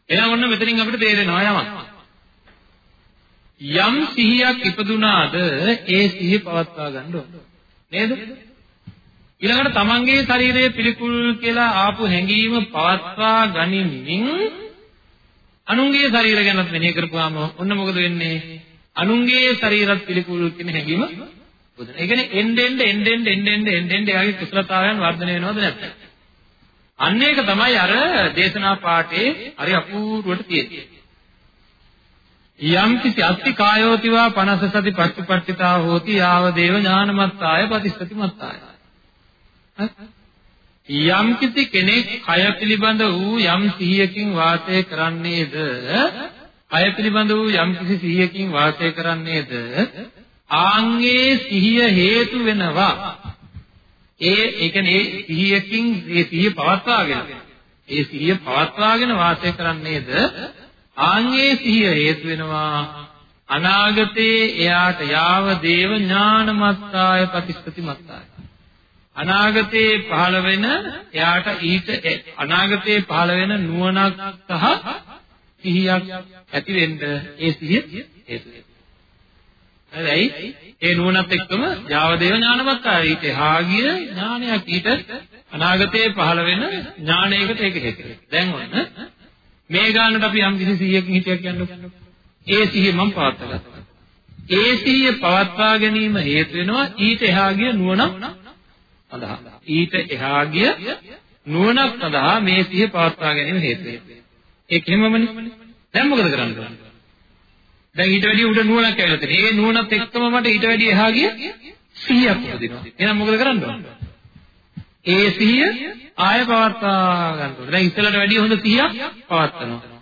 එහෙනම් ඔන්න මෙතනින් අපිට තේරෙනවා යමක්. යම් සිහියක් ඉපදුනාද ඒ සිහිය පවත්වා ගන්න ඕන. නේද? ඊළඟට තමන්ගේ ශරීරයේ පිළිකුල් කියලා ආපු හැඟීම පවත්වා ගනිමින් අනුන්ගේ ශරීර ගැනත් මෙනෙහි කරපුවාම ඔන්න මොකද වෙන්නේ? අනුන්ගේ ශරීරත් පිළිකුල් කියන හැඟීම බුදුන. ඒ කියන්නේ එන්න එන්න එන්න එන්න එන්න එන්න එන්න එන්න එයාගේ කුසලතාවයන් වර්ධනය වෙනවද නැත්ද? අන්න ඒක තමයි අර දේශනා පාඨයේ හරි අපූර්වට තියෙන්නේ. යම් කිසි අත්ති කායෝතිවා 50 සති පච්චපට්ඨිතා හෝති යාව දේව ඥානමත්තාය පතිස්සති මත්තාය යම් කිසි කෙනෙක් කය පිළිබඳ වූ යම් සිහියකින් වාසය කරන්නේද? කය පිළිබඳ වූ යම් කිසි සිහියකින් වාසය කරන්නේද? ආන්ගේ සිහිය හේතු වෙනවා. ඒ ඒ කියන්නේ සිහියකින් ඒ සිහිය පවත්වාගෙන ඒ සිහිය පවත්වාගෙන වාසය කරන්නේද? ආන්ගේ සිහිය හේතු වෙනවා. අනාගතේ එයාට යාව දේව ඥානමත්තාය ප්‍රතිස්පති මත්තාය අනාගතේ පහළ වෙන එයාට ඊට අනාගතේ පහළ වෙන නුවණක් සහ සිහියක් ඇති වෙන්න ඒ සිහිය හේතු වෙනවා. හරියි. ඒ නුවණත් එක්කම ජාවදේව ඥානවත් ආයි ඊට එහා ගිය ඥානයක් ඊට අනාගතේ පහළ වෙන ඥානයකට ඒක හේතු වෙනවා. දැන් ඔන්න මේ ගානට අපි යම් කිසි සිහියකින් හිතයක් කියන්නකො. ඒ සිහිය මම පවත්වා ඒ සිහිය පවත්වා ගැනීම හේතු වෙනවා ඊට එහා ගිය නුවණක් සඳහා ඊට එහා ගිය නුවණක් සඳහා මේ සිහිය පවත්වා ගැනීම හේතු වෙනවා. ඒක හැමමනේ. දැන් මොකද කරන්න ඕනේ? දැන් ඊට වැඩිය උඩ නුවණක් ඇවිල්ලා තියෙනවා. ඒ නුවණත් එක්කම මට ඊට වැඩිය එහා ගිය සිහියක් උපදිනවා. එහෙනම් මොකද කරන්න ඕනේ? ඒ සිහිය ආය පවත්වා ගන්න ඕනේ. දැන් ඉස්සෙල්ලට වැඩිය හොඳ සිහියක් පවත්වනවා.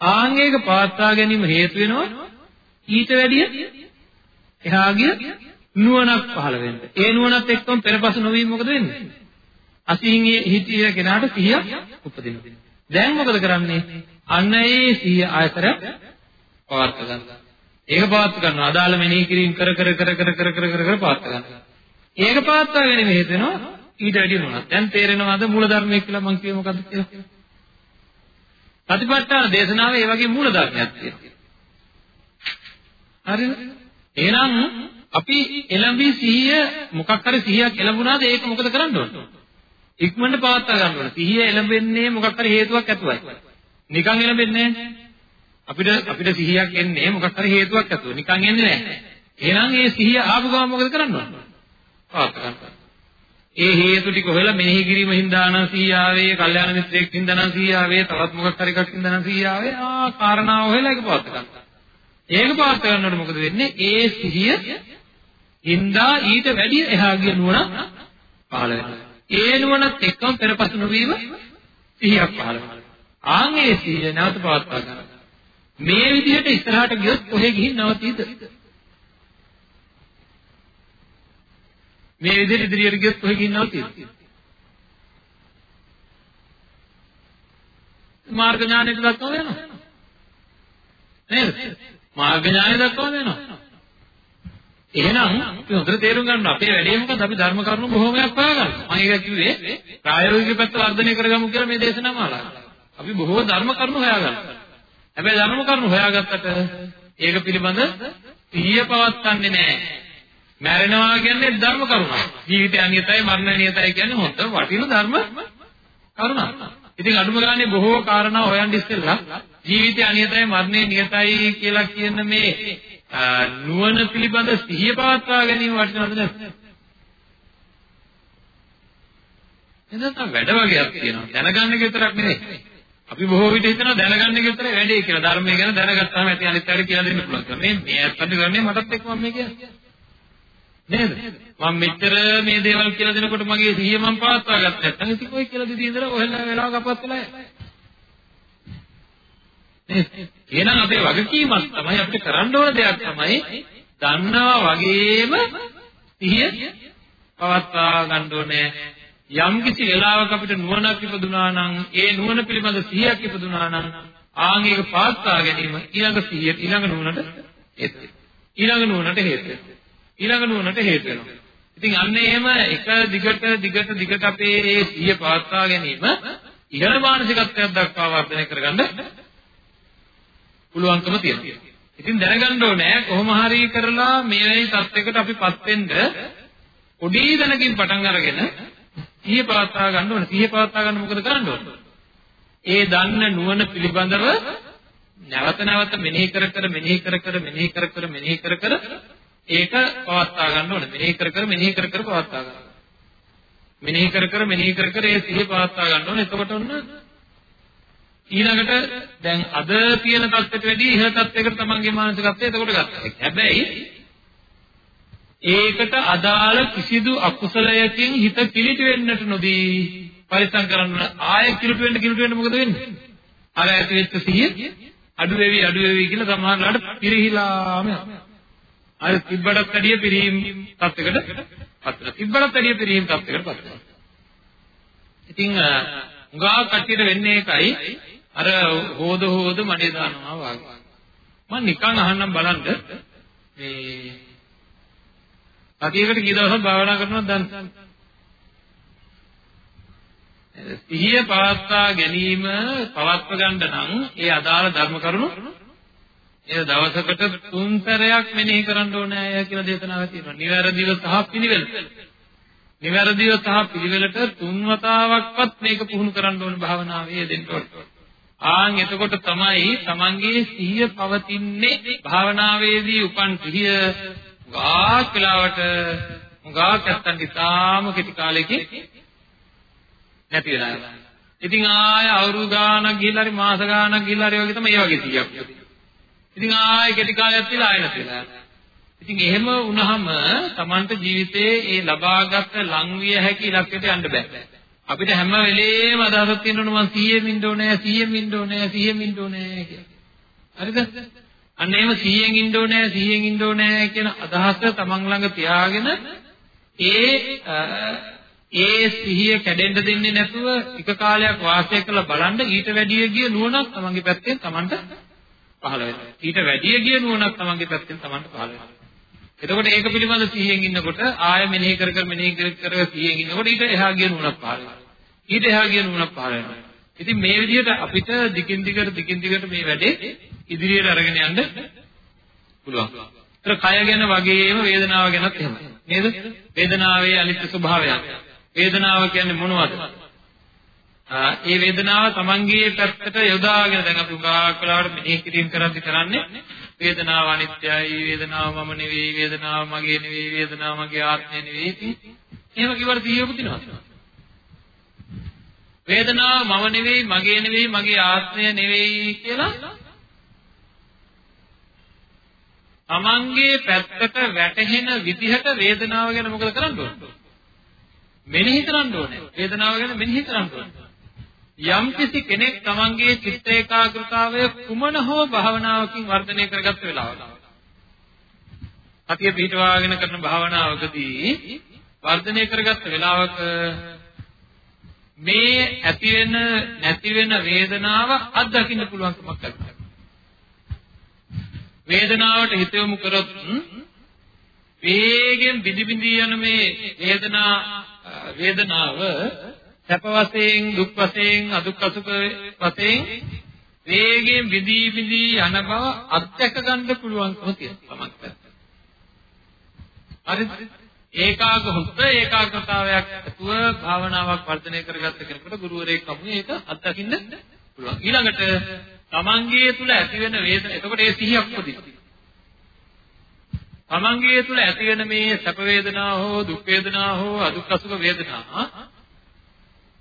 ආංගික පවත්වා ගැනීම හේතු වෙනවා ඊට වැඩිය එහා ගිය නුවණක් පහළ වෙන්න. ඒ නුවණත් එක්කම පෙරපසු නොවි මොකද වෙන්නේ? අසිහියේ හිතිය කෙනාට සිහිය උපදිනවා. දැන් මොකද කරන්නේ? අන්න ඒ සිහිය ආයතර පවත් ගන්නවා. ඒක පවත් ගන්නවා. අදාළ මෙනෙහි කිරීම කර කර කර කර කර කර කර කර පවත් ගන්නවා. ඒක පවත්වා ගැනීම හේතු වෙනවා ඊට වැඩි නුවණක්. දැන් තේරෙනවද මූල ධර්මයේ කියලා මම කියේ මොකද්ද කියලා? ප්‍රතිපත්තාන දේශනාවේ ඒ වගේ මූල ධර්මයක් තියෙනවා. හරිද? එහෙනම් අපි එළඹි සිහිය මොකක් හරි සිහියක් එළඹුණාද ඒක මොකද කරන්න ඕන? ඉක්මනට පවත්වා ගන්න ඕන. සිහිය එළඹෙන්නේ මොකක් හරි හේතුවක් ඇතුවයි. නිකන් එළඹෙන්නේ අපිට අපිට සිහියක් එන්නේ මොකක් හරි හේතුවක් ඇතුව. නිකන් එන්නේ නැහැ. එහෙනම් ඒ සිහිය ආපු ගමන් මොකද කරන්න ඕන? පවත් ගන්න. ඒ හේතු ටික හොයලා මෙනෙහි කිරීම හින්දා නම් සීයාවේ, කල්යාණ මිත්‍රයෙක් හින්දා නම් සීයාවේ, තවත් මොකක් හරි එකක් හින්දා නම් සීයාවේ ආ කාරණාව හොයලා ඒක පවත් ගන්න. ඒක පවත් ගන්නකොට මොකද වෙන්නේ? ඒ සිහිය හින්දා ඊට වැඩිය එහා ගිය නුවණ පහළ වෙනවා. ඒ නුවණත් එක්කම පෙරපසු නොවීම සිහියක් පහළ වෙනවා. ආන් ඒ සිහිය නැවත පවත්වා ගන්න. මේ විදිහට ඉස්සරහට ගියොත් කොහෙ ගිහින් නවතීද? මේ විදිහට ඉදිරියට ගියොත් කොහෙ ගිහින් නවතීද? මාර්ග ඥානයට දක්වා වෙනවා. නේද? මාර්ග ඥානය දක්වා වෙනවා. එහෙනම් අපි හොඳට තේරුම් ගන්න අපේ වැඩේ මොකද අපි ධර්ම කරුණු බොහෝමයක් හොයාගන්න. මම ඒක කිව්වේ ප්‍රායෝගික පැත්ත වර්ධනය කරගමු කියලා මේ දේශනාව මාලාව. අපි බොහෝ ධර්ම කරුණු හොයාගන්න. හැබැයි ධර්ම කරුණු හොයාගත්තට ඒක පිළිබඳ සිහිය පවත්න්නේ නැහැ. මැරෙනවා කියන්නේ ධර්ම කරුණක්. ජීවිතය අනියතයි මරණය අනියතයි කියන්නේ හොඳ වටින ධර්ම කරුණක්. ඉතින් අඩුම ගානේ බොහෝ කාරණා හොයන් ඉස්සෙල්ලා ජීවිතය අනියතයි මරණය නියතයි කියලා කියන මේ නුවණ පිළිබඳ සිහිය පවත්වා ගැනීම වටිනවද නැද්ද? එතන වැඩ වගේක් තියෙනවා. දැනගන්න එක විතරක් නෙවෙයි. අපි බොහෝ විට හිතනවා දැනගන්න එක විතරයි වැඩේ කියලා. ධර්මය ගැන දැනගත්තාම ඇති අනිත් අයට කියලා දෙන්න පුළුවන්. මේ මේ අත්පත් කරන්නේ මටත් එක්ක මම මේ කියන්නේ. නේද? මම මෙච්චර මේ දේවල් කියලා දෙනකොට මගේ සිහිය මම පවත්වා ගත්තා නැත්නම් ඉතින් කොයි කියලා දෙදී ඉඳලා ඔහෙලා වෙලාවක අපත් වෙලා යයි. එහෙනම් අපේ වගකීමක් තමයි අපිට කරන්න ඕන දෙයක් තමයි දන්නවා වගේම සිහිය පවත්වා ගන්න ඕනේ. යම් කිසි වෙලාවක අපිට නුවණක් ඉපදුනා නම් ඒ නුවණ පිළිබඳ සිහියක් ඉපදුනා නම් ආන් ඒක පවත්වා ගැනීම ඊළඟ සිහිය ඊළඟ නුවණට හේතු ඊළඟ නුවණට හේතු ඊළඟ නුවණට හේතු වෙනවා. ඉතින් අන්න එහෙම එක දිගට දිගට දිගට අපේ මේ සිහිය පවත්වා ගැනීම ඉහළ මානසිකත්වයක් දක්වා වර්ධනය කරගන්න පුළුවන්කම තියෙනවා. ඉතින් දැනගන්න ඕනේ කොහොම හරි කරලා මේ තත්යකට අපිපත් වෙන්න පොඩි දැනකින් පටන් අරගෙන සිහිය පවත්වා ගන්න ඕනේ. සිහිය පවත්වා ගන්න මොකද කරන්න ඕනේ? ඒ දන්න නුවණ පිළිබඳව නැවත නැවත මෙනෙහි කර කර මෙනෙහි කර කර මෙනෙහි කර කර මෙනෙහි කර කර ඒක පවත්වා ගන්න ඕනේ. මෙනෙහි කර කර මෙනෙහි කර කර පවත්වා ගන්න. මෙනෙහි කර කර මෙනෙහි කර කර ඒ සිහිය පවත්වා ගන්න ඕනේ. එතකොට ඔන්න ඊළඟට දැන් අද තියෙන තත්ත්වයට වැඩිය ඉහළ තත්ත්වයකට තමන්ගේ මානසිකත්වය එතකොට ගත්තා. හැබැයි ඒකට අදාළ කිසිදු අකුසලයකින් හිත කිලිට වෙන්නට නොදී පරිස්සම් කරන්න ආයෙ කිලිට වෙන්න කිලිට වෙන්න මොකද වෙන්නේ? අර ඇති වෙච්ච සිහිය අඩු වෙවි අඩු වෙවි කියලා සමහරවිට පිරිහිලාම යනවා. අර තිබ්බටත් වැඩිය පිරීම් තත්යකට පත් වෙනවා. තිබ්බටත් වැඩිය පිරීම් තත්යකට පත් වෙනවා. ඉතින් උගා කට්ටියට වෙන්නේ ඒකයි අර හොද හොද මඩේ දානවා වගේ. මම නිකන් අහන්නම් බලන්න මේ අතියකට කී දවසක් භාවනා කරනවද දන්නේ? සිහිය පවත්වා ගැනීම පවත්ව ගන්න නම් ඒ අදාළ ධර්ම කරුණු ඒ දවසකට තුන් සැරයක් මෙනෙහි කරන්න ඕනේ කියලා දේශනාවක් තියෙනවා. නිවැරදිව සහ පිළිවෙල. නිවැරදිව සහ පිළිවෙලට තුන් වතාවක්වත් මේක පුහුණු කරන්න ඕනේ භාවනාවේ දෙන්න ඕනේ. ආන් එතකොට තමයි තමන්ගේ සිහිය පවතින්නේ භාවනාවේදී උපන් සිහිය ගාක් වෙලාවට ගාක් නැත්තන් ඉතාම කෙටි කාලෙකින් නැති වෙලා යනවා. ඉතින් ආය අවුරුදු ගාණක් ගිහිල්ලා හරි මාස ගාණක් ගිහිල්ලා හරි වගේ තමයි ඒ වගේ සිහියක්. ඉතින් ආයෙ කෙටි කාලයක් තියලා ආයෙ නැති වෙලා යනවා. ඉතින් එහෙම වුණාම Tamanට ජීවිතේ ඒ ලබාගත් ලංවිය හැකි ඉලක්කයට යන්න බෑ. අපිට හැම වෙලේම අදහසක් තියෙනවනේ මම 100ෙන් ඉන්න ඕනේ 100ෙන් ඉන්න ඕනේ 100ෙන් ඉන්න ඕනේ කියලා. හරිද? අන්න එහෙම 100ෙන් ඉන්න ඕනේ 100ෙන් ඉන්න ඕනේ කියන අදහස තමන් ළඟ තියාගෙන ඒ ඒ සිහිය කැඩෙන්න දෙන්නේ නැතුව එක කාලයක් වාසය කරලා බලන්න ඊට වැඩිය ගිය නුවණක් තමන්ගේ පැත්තෙන් තමන්ට පහළ වෙනවා. ඊට වැඩිය ගිය නුවණක් තමන්ගේ පැත්තෙන් තමන්ට පහළ වෙනවා. එතකොට ඒක පිළිබඳ 100න් ඉන්නකොට ආය මෙනෙහි කර කර මෙනෙහි කර කර 100න් ඉන්නකොට ඊට එහා ගිය නුවණක් පහළ වෙනවා. ඊට එහා ගිය නුවණක් පහළ වෙනවා. ඉතින් මේ විදිහට අපිට දිගින් දිගට දිගින් දිගට මේ වැඩේ ඉදිරියට අරගෙන යන්න පුළුවන්. ඒතර කය ගැන වගේම වේදනාව ගැනත් එහෙමයි. නේද? වේදනාවේ අනිත්‍ය ස්වභාවය. වේදනාව කියන්නේ මොනවද? ඒ වේදනාව තමන්ගේ පැත්තට යොදාගෙන දැන් අපි උගාක් වෙලාවට මෙනෙහි කිරීම කරද්දි කරන්නේ වේදනාව අනිත්‍යයි වේදනාව මම නෙවෙයි වේදනාව මගේ නෙවෙයි වේදනාව මගේ ආත්මය නෙවෙයි එහෙම කිව්වට සිහිය උපදිනවද? වේදනාව මම නෙවෙයි මගේ නෙවෙයි මගේ ආත්මය නෙවෙයි කියලා? තමන්ගේ පැත්තට වැටහෙන විදිහට වේදනාව ගැන මොකද කරන්න ඕනේ? මෙනෙහි කරන්න ඕනේ. වේදනාව ගැන මෙනෙහි කරන්න ඕනේ. යම්කිසි කෙනෙක් තමන්ගේ චිත්ත ඒකාග්‍රතාවය කුමන හෝ භාවනාවකින් වර්ධනය කරගත්ත වෙලාවක අතිය පිටවාගෙන කරන භාවනාවකදී වර්ධනය කරගත්ත වෙලාවක මේ ඇති වෙන නැති වෙන වේදනාව අත්දකින්න පුළුවන්කමක් ලැබෙනවා. වේදනාවට හිත යොමු කරොත් වේගෙන් බිඳි බිඳි යන මේ වේදනා වේදනාව සැප වශයෙන් දුක් වශයෙන් අදුක් අසුක වශයෙන් වේගයෙන් විදී විදී යන බව අත්දැක ගන්න පුළුවන්කම තියෙනවා හරිද ඒකාග හුස්ස ඒකාග්‍රතාවයක් ඇතුව භාවනාවක් වර්ධනය කරගත්ත කෙනෙකුට ගුරුවරයෙක් කමුනේ ඒක අත්දකින්න පුළුවන්. ඊළඟට තමන්ගේ තුල ඇති වෙන වේදන එතකොට ඒ සිහියක් උපදිනවා. තමන්ගේ තුල ඇති වෙන මේ සැප වේදනා හෝ දුක් වේදනා හෝ අදුක් අසුක වේදනා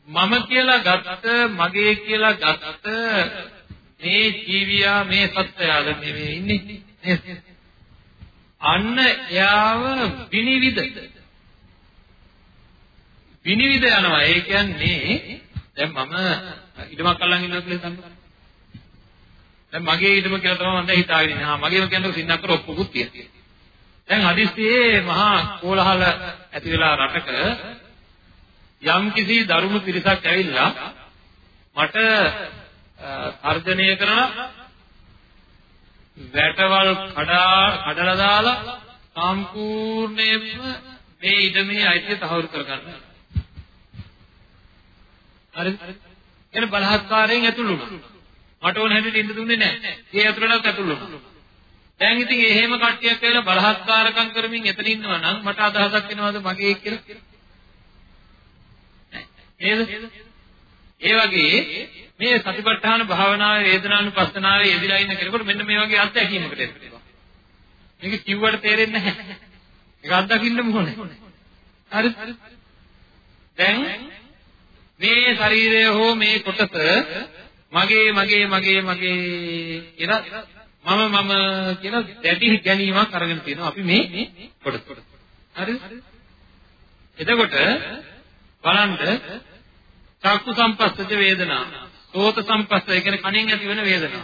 මම කියලා ගත්ත මගේ කියලා ගත්ත මේ ජීවියා මේ සත්‍යයද නෙමෙයි ඉන්නේ. අන්න එයාව විනිවිද? විනිවිද යනවා. ඒ කියන්නේ දැන් මම ඉඩමක් අල්ලන් ඉන්නවා කියලා හිතන්න දැන් මගේ ඉඩම කියලා තමයි මම හිතාගෙන ඉන්නේ. හා මගේම කියන්නේ සින්නක් කර ඔක්කොකුත් තියෙනවා දැන් හදිස්සියේ මහා කෝලහල ඇති වෙලා රටක යම් කිසි දරුණු පිරිසක් ඇවිල්ලා මට තර්ජනය කරන වැටවල් කඩා කඩලා දාලා සම්පූර්ණයෙන්ම මේ ඉඩමේ අයිතිය තහවුරු කරගන්න. හරි. එන බලහත්කාරයෙන් ඇතුළු වුණා. මට ඕන හැටියට ඉන්න දුන්නේ නැහැ. ඒ ඇතුළටත් ඇතුළු වුණා. දැන් ඉතින් එහෙම කට්ටියක් ඇවිල්ලා බලහත්කාරකම් කරමින් එතන ඉන්නවා නම් මට අදහසක් එනවාද මගේ කියලා? නේද? ඒ වගේ මේ සතිපට්ඨාන භාවනාවේ වේදනානුපස්සනාවේ යෙදලා ඉන්න කෙනෙකුට මෙන්න මේ වගේ අත්දැකීමකට එනවා. මේක කිව්වට තේරෙන්නේ නැහැ. ඒක අත්දකින්න ඕනේ. හරි? දැන් මේ ශරීරය හෝ මේ කොටස මගේ මගේ මගේ මගේ කියලා මම මම කියලා දැඩි ගැනීමක් අරගෙන තියෙනවා අපි මේ කොටස. හරි? එතකොට බලන්න චක්කු සම්පස්සජ වේදනා සෝත සම්පස්ස ඒ කියන්නේ කණෙන් ඇති වෙන වේදනා.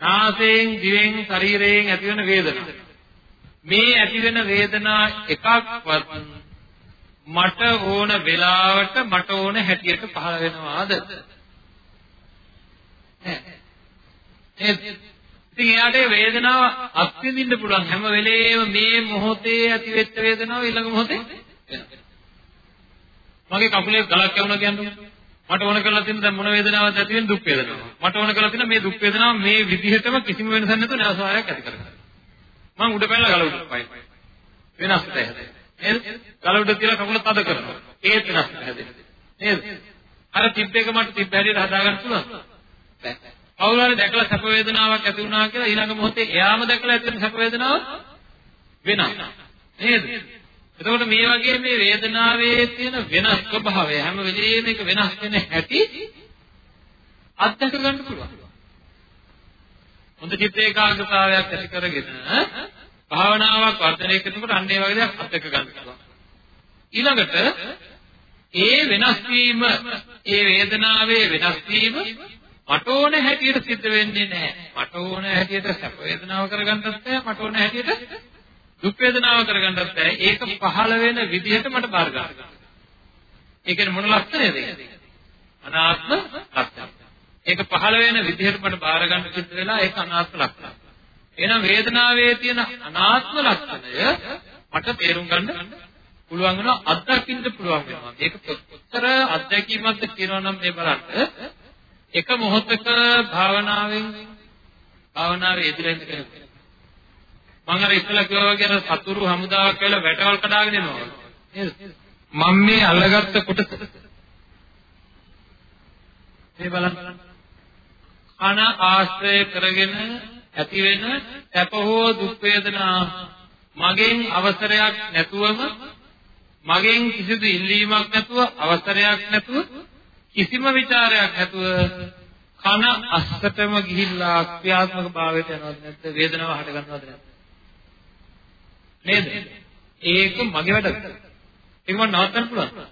නාසයෙන් දිවෙන් ශරීරයෙන් ඇති වෙන වේදනා. මේ ඇති වෙන වේදනා එකක්වත් මට ඕන වෙලාවට මට ඕන හැටියට පහළ වෙනවාද? ඉතින් එයාට වේදනාව අත්විඳින්න පුළුවන්. හැම වෙලේම මේ මොහොතේ ඇති වෙච්ච වේදනාව ඊළඟ මොහොතේ වෙනවා. මගේ කකුලේ ගලක් කැවුණා කියන්නේ මට ඕන කරලා තියෙන දැන් මොන වේදනාවක්ද ඇති වෙන්නේ දුක් වේදනාවක්. මට ඕන කරලා තියෙන මේ දුක් වේදනාව මේ විදිහටම කිසිම වෙනසක් නැතුව නැවසාරයක් ඇති කරගන්න. මම උඩ පැනලා ගල උඩ පයින්. වෙනස් නැහැ. නේද? ගල උඩ තියලා කකුල තද කරනවා. ඒත් වෙනස් නැහැ. නේද? අර තිබ් එක මට තිබ් හැටියට හදාගන්න පුළුවන්. බැහැ. කවුරු හරි දැකලා සැප වේදනාවක් ඇති වුණා කියලා ඊළඟ මොහොතේ එයාම දැකලා ඇති වෙන සැප වේදනාව වෙනස්. නේද? එතකොට මේ වගේ මේ වේදනාවේ තියෙන වෙනස් ස්වභාවය හැම වෙලෙම එක වෙනස් වෙන හැටි අත්දැක ගන්න පුළුවන්. හොඳ චිත්ත ඒකාග්‍රතාවයක් ඇති කරගෙන භාවනාවක් වර්ධනය කරනකොට අන්න ඒ වගේ දේවල් අත්දැක ගන්න පුළුවන්. ඊළඟට ඒ වෙනස් වීම ඒ වේදනාවේ වෙනස් වීම මට ඕන හැටියට සිද්ධ වෙන්නේ නැහැ. මට ඕන හැටියට සැප වේදනාව කරගන්නත් බැහැ. මට ඕන හැටියට දුක් වේදනාව කරගන්නත් බෑ. ඒක පහළ වෙන විදිහට මට බාර ගන්න. ඒ කියන්නේ මොන ලක්ෂණයද ඒක? අනාත්ම ලක්ෂණ. ඒක පහළ වෙන විදිහට මට බාර ගන්න සිද්ධ වෙලා ඒක අනාත්ම ලක්ෂණ. එහෙනම් වේදනාවේ තියෙන අනාත්ම ලක්ෂණය මට තේරුම් ගන්න පුළුවන් වෙනවා අත්දකින්න පුළුවන් වෙනවා. ඒක කොතර අත්දැකීමක්ද කියනවා නම් මේ බලන්න එක මොහොතක භාවනාවෙන් භාවනාවේ ඉදිරියෙන් කෙනෙක් මම අර ඉස්සලා කිව්වා වගේ අර සතුරු හමුදාවක් කියලා වැටවල් කඩාගෙන එනවා නේද? මම මේ අල්ලගත්ත කොටස. මේ බලන්න. කන ආශ්‍රය කරගෙන ඇති වෙන සැප හෝ දුක් වේදනා මගෙන් අවසරයක් නැතුවම මගෙන් කිසිදු ඉල්ලීමක් නැතුව අවසරයක් නැතුව කිසිම ਵਿਚාරයක් නැතුව කන අස්සටම ගිහිල්ලා ක්‍රියාත්මක භාවයට යනවද නැත්ද වේදනාව හට ගන්නවද නැත්ද නේද? ඒක මගේ වැඩද ඒක මම නවත්තන්න පුළුවන්.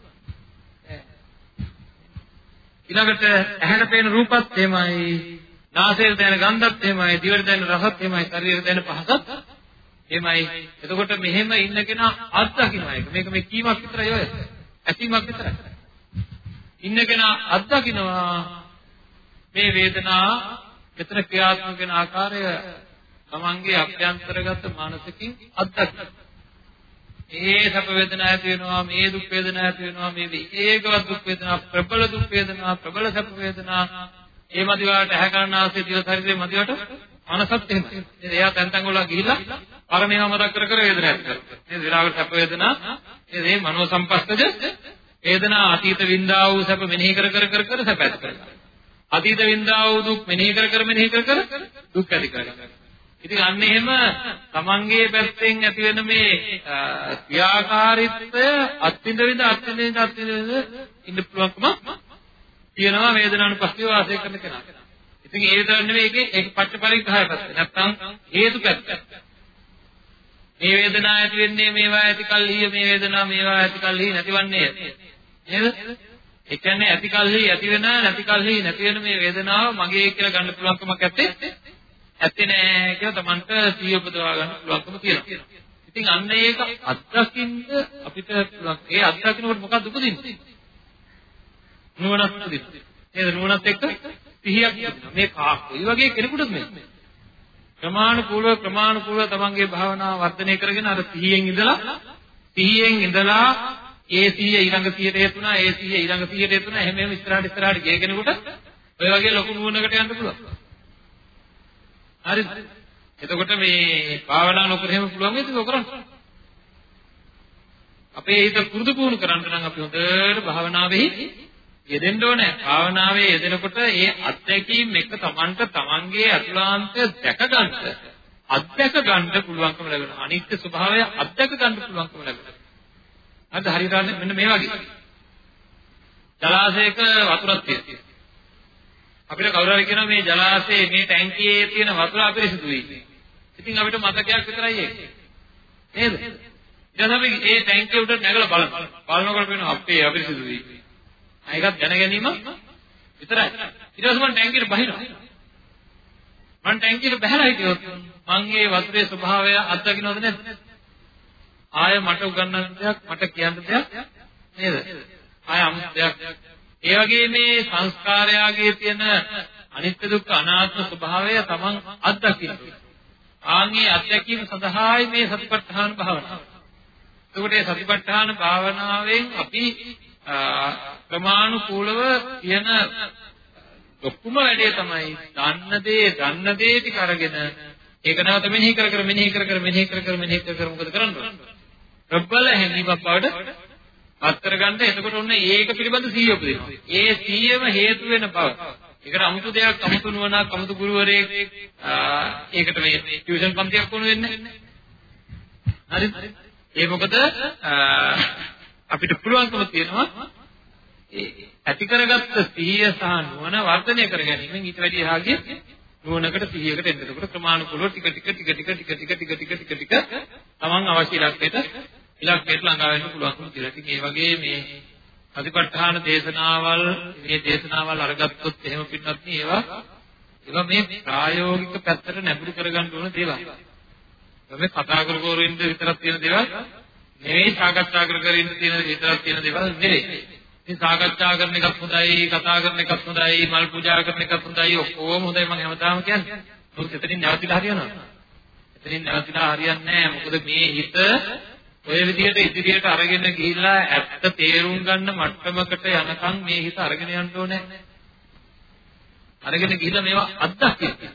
ඊළඟට ඇහැට පේන රූපත් එහෙමයි නාසයට දැනෙන ගන්ධත් එහෙමයි දිවට දැනෙන රසත් එහෙමයි ශරීරයට දැනෙන පහසත් එහෙමයි. එතකොට මෙහෙම ඉන්න කෙනා අත්දකින්න එක. මේක මේ කීමක් විතරයි ඔය. ඇසීමක් විතරයි. ඉන්න කෙනා අත්දකින්නවා. මේ වේදනාව මෙතන ක්‍රියාත්මක වෙන ආකාරය තමන්ගේ අභ්‍යන්තරගත මානසිකින් අත්දකින්න මේ සැප වේදනා ඇති වෙනවා මේ දුක් වේදනා ඇති වෙනවා මේ ඒකවත් දුක් වේදනා ප්‍රබල දුක් වේදනා ප්‍රබල සැප වේදනා. ඒ මදිවාට ඇහැ ගන්න ආසේ දිව ශරීරේ මදිවට මනසත් එහෙමයි නේද එයා තැන් තැන් වල ගිහිල්ලා අර මේවා මතක් කර කර වේදනා ඇති කරනවා. නේද විරාග සැප වේදනා නේද මේ මනෝ සංපස්සජ වේදනා අතීත වින්දා වූ සැප මෙනෙහි කර කර කර කර සැප ඇති කරගන්නවා අතීත වින්දා වූ දුක් මෙනෙහි කර කර මෙනෙහි කර කර දුක් ඇති කරගන්නවා ඉතින් අන්න එහෙම තමන්ගේ පැත්තෙන් ඇති වෙන මේ ක්‍රියාකාරීත්වය අත්විඳ විඳ අත්විඳ විඳ අත්විඳ විඳ ඉන්න පුළුවන්කම තියෙනවා වේදනානුපස්සීව වාසය කරන කෙනා. ඉතින් ඒ විතර නෙවෙයි ඒකේ ඒක පච්චපරිග්‍රහය පැත්ත. නැත්තම් හේතු පැත්ත. මේ වේදනාව ඇති වෙන්නේ මේවා ඇති කල්හි මේ වේදනාව මේවා ඇති කල්හි නැතිවන්නේ නේද? ඒ කියන්නේ ඇති කල්හි ඇති වෙන නැති කල්හි නැති වෙන මේ වේදනාව මගේ කියලා ගන්න පුළුවන්කමක් ඇත්තේ ඇත්තේ නෑ කියලා Tamanට සිහිය උපදවා ගන්න පුළුවන්කම තියෙනවා. ඉතින් අන්න ඒක අත්දකින්න අපිට පුළුවන්. ඒ අත්දකින්නකොට මොකක්ද උපදින්නේ? නුවණක් උපදිනවා. නේද? නුවණත් එක්ක සිහියක් තියෙනවා. මේ කොයි වගේ කෙනෙකුටද මේ? ප්‍රමාණිකූලව ප්‍රමාණිකූලව තමන්ගේ භාවනාව වර්ධනය කරගෙන අර සිහියෙන් ඉඳලා සිහියෙන් ඉඳලා ඒ සිහිය ඊළඟ සිහියට හේතුණා ඒ සිහිය ඊළඟ සිහියට හේතුණා එහෙම එහෙම ඉස්සරහට ඉස්සරහට ගිය කෙනෙකුට ඔය වගේ ලොකු නුවණකට යන්න පුළුවන්. හරිද? එතකොට මේ භාවනා නොකර එහෙම පුළුවන් වේද ඒක කරන්න? අපේ හිත පුරුදු පුහුණු කරන්න නම් අපි හොඳට භාවනාවේ යෙදෙන්න ඕනේ. භාවනාවේ යෙදෙනකොට ඒ අත්දැකීම් එක Tamanට Tamanගේ අතුලාන්තය දැක ගන්න, අත්දැක ගන්න පුළුවන්කම ලැබෙනවා. අනිත්‍ය ස්වභාවය අත්දැක ගන්න පුළුවන්කම ලැබෙනවා. හරිද? හරියට මෙන්න මේ වගේ. ජලාශයක වතුරක් තියෙනවා. අපිට කවුරු හරි කියනවා මේ ජලාශයේ මේ ටැංකියේ තියෙන වතුර අපිරිසිදුයි. ඉතින් අපිට මතකයක් විතරයි ඒක. නේද? ඊට අපි ඒ ටැංකිය උඩ නැගලා බලනවා. බලනකොට වෙනවා අපේ අපිරිසිදුයි. ඒකත් දැන ගැනීම විතරයි. ඊට පස්සේ මම ටැංකියට බහිනවා. මම ටැංකියට බහලා හිටියොත් මං මේ වතුරේ ස්වභාවය අත්දකින්නවද නැද්ද? ආය මට උගන්වන්න දෙයක් මට කියන්න දෙයක් නේද? ආය අමුත් දෙයක් ඒ වගේ මේ සංස්කාරයාගේ තියෙන අනිත්‍ය දුක්ඛ අනාත්ම ස්වභාවය තමන් අත්දකින්න. ආන්ගේ අත්දැකීම සඳහායි මේ සතිපට්ඨාන භාවනාව. එතකොට මේ සතිපට්ඨාන භාවනාවෙන් අපි ප්‍රමාණිකූලව කියන ඔක්කොම වැඩේ තමයි දන්න දේ දන්න දේ ටික අරගෙන ඒක නැවත මෙනෙහි කර කර මෙනෙහි කර කර මෙනෙහි කර කර මෙනෙහි කර කර මොකද කරන්නේ? ප්‍රබල හැඟීමක් බවට පත් කරගන්න එතකොට ඔන්න ඒක පිළිබඳ සීය උපදිනවා. ඒ සීයම හේතු වෙන බව. ඒකට 아무තු දෙයක් 아무තු නුවණක් 아무තු ගුරුවරයෙක් ඒකට මේ ටියුෂන් පන්තියක් වුණ වෙන්නේ. හරිද? ඒ මොකද අපිට පුළුවන්කම තියෙනවා ඇති කරගත්ත සීය සහ නුවණ වර්ධනය කර ගැනීමෙන් ඊට වැඩි යහගේ නුවණකට සිහියකට එන්න. එතකොට ක්‍රමානුකූලව ටික ටික ටික ටික ටික ටික ටික ටික ටික ටික තමන් අවශ්‍ය ඉලක්කයට ඉලක්කයට ළඟා වෙන්න පුළුවන්කම තියෙනවා. ඉතින් ඒ වගේ මේ සතිපට්ඨාන දේශනාවල් මේ දේශනාවල් අරගත්තොත් එහෙම පින්නත් ඒවා ඒවා මේ ප්‍රායෝගික පැත්තට නැඹුරු කරගන්න ඕන දේවල්. මේ කතා කර කර ඉන්න විතරක් තියෙන දේවල් නෙවෙයි සාකච්ඡා කර කර ඉන්න තියෙන විතරක් තියෙන දේවල් නෙවෙයි. ඉතින් සාකච්ඡා කරන එකත් හොඳයි, කතා කරන එකත් හොඳයි, මල් පූජා කරන එකත් හොඳයි, ඔක්කොම හොඳයි මම හැමදාම කියන්නේ. මොකද එතනින් නැවතිලා හරියනවා. එතනින් නැවතිලා හරියන්නේ නැහැ. මොකද මේ හිත ඔය විදිහට ඉදිරියට අරගෙන ගිහිල්ලා ඇත්ත තේරුම් ගන්න මට්ටමකට යනකම් මේ හිත අරගෙන යන්න ඕනේ. අරගෙන ගිහිල්ලා මේවා අත්දකින්න.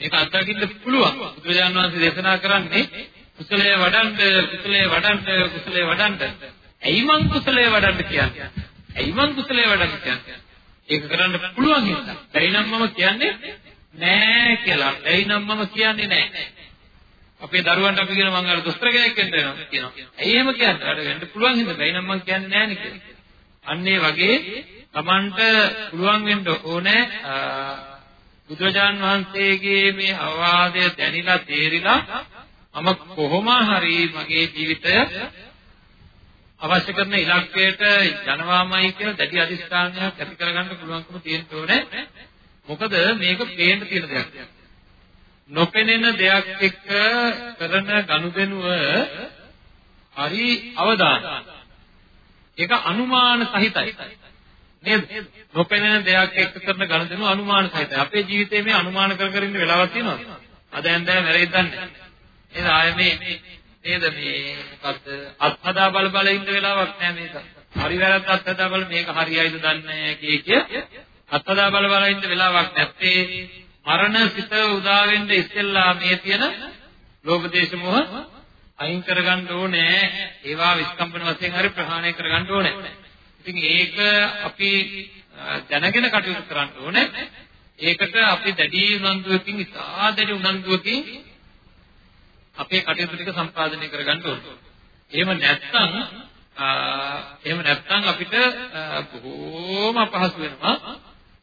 මේක අත්දකින්න පුළුවන්. බුදුරජාණන් වහන්සේ දේශනා කරන්නේ කුසලයේ වඩන්න, කුසලයේ වඩන්න, කුසලයේ වඩන්න. ඇයි මං කුසලයේ වඩන්න කියන්නේ? ඇයි මං කුසලයේ වඩන්න කියන්නේ? ඒක කරන්න පුළුවන් හින්දා. බැරි නම් මම කියන්නේ නෑ කියලා. ඇයි නම් මම කියන්නේ නැහැ. අපේ දරුවන්ට අපි කියන මං අර දොස්තර කෙනෙක් වෙන්න වෙනවා කියනවා. ඇයි එහෙම කියන්නේ? අර වෙන්න පුළුවන් හින්දා බැයි නම් මං කියන්නේ නැහැ නේ කියලා. අන්න ඒ වගේ Tamanට පුළුවන් වෙන්න ඕනේ බුදුරජාන් වහන්සේගේ මේ අවවාදය දැනিলা තේරිලා මම කොහොම හරි මගේ ජීවිතය අවශ්‍ය කරන ඉලක්කයට යනවාමයි කියලා දැඩි අදිස්ථානයක් ඇති කරගන්න පුළුවන්කම තියෙන්න ඕනේ. මොකද මේක පේන්න තියෙන දෙයක්. නොපෙනෙන දෙයක් එක්ක කරන ගනුදෙනුව හරි අවදාන. ඒක අනුමාන සහිතයි. නේද? නොපෙනෙන දෙයක් එක්ක කරන ගනුදෙනුව අනුමාන සහිතයි. අපේ ජීවිතේ මේ අනුමාන කර කර ඉන්න වෙලාවක් තියෙනවද? අද ඇන්දෑ මැරෙයිද දන්නේ නැහැ. නේද? ආයේ මේ නේද මේ මොකද්ද අත්හදා බල බල ඉන්න වෙලාවක් නෑ මේක. හරි වැරද්ද අත්හදා බල මේක හරියයිද දන්නේ නැහැ කිය කිය අත්හදා බල බල ඉන්න වෙලාවක් නැත්තේ මරණ සිත උදා වෙන්න ඉස්සෙල්ලා මේ තියෙන ලෝභ දේශ මොහ අයින් කරගන්න ඕනේ. ඒවා විස්කම්පන වශයෙන් හරි ප්‍රහාණය කරගන්න ඕනේ. ඉතින් ඒක අපි දැනගෙන කටයුතු කරන්න ඕනේ. ඒකට අපි දැඩි උනන්දුවකින් ඉතා දැඩි උනන්දුවකින් අපේ කටයුතු ටික සම්පාදනය කරගන්න ඕනේ. එහෙම නැත්නම් එහෙම නැත්නම් අපිට බොහෝම අපහසු වෙනවා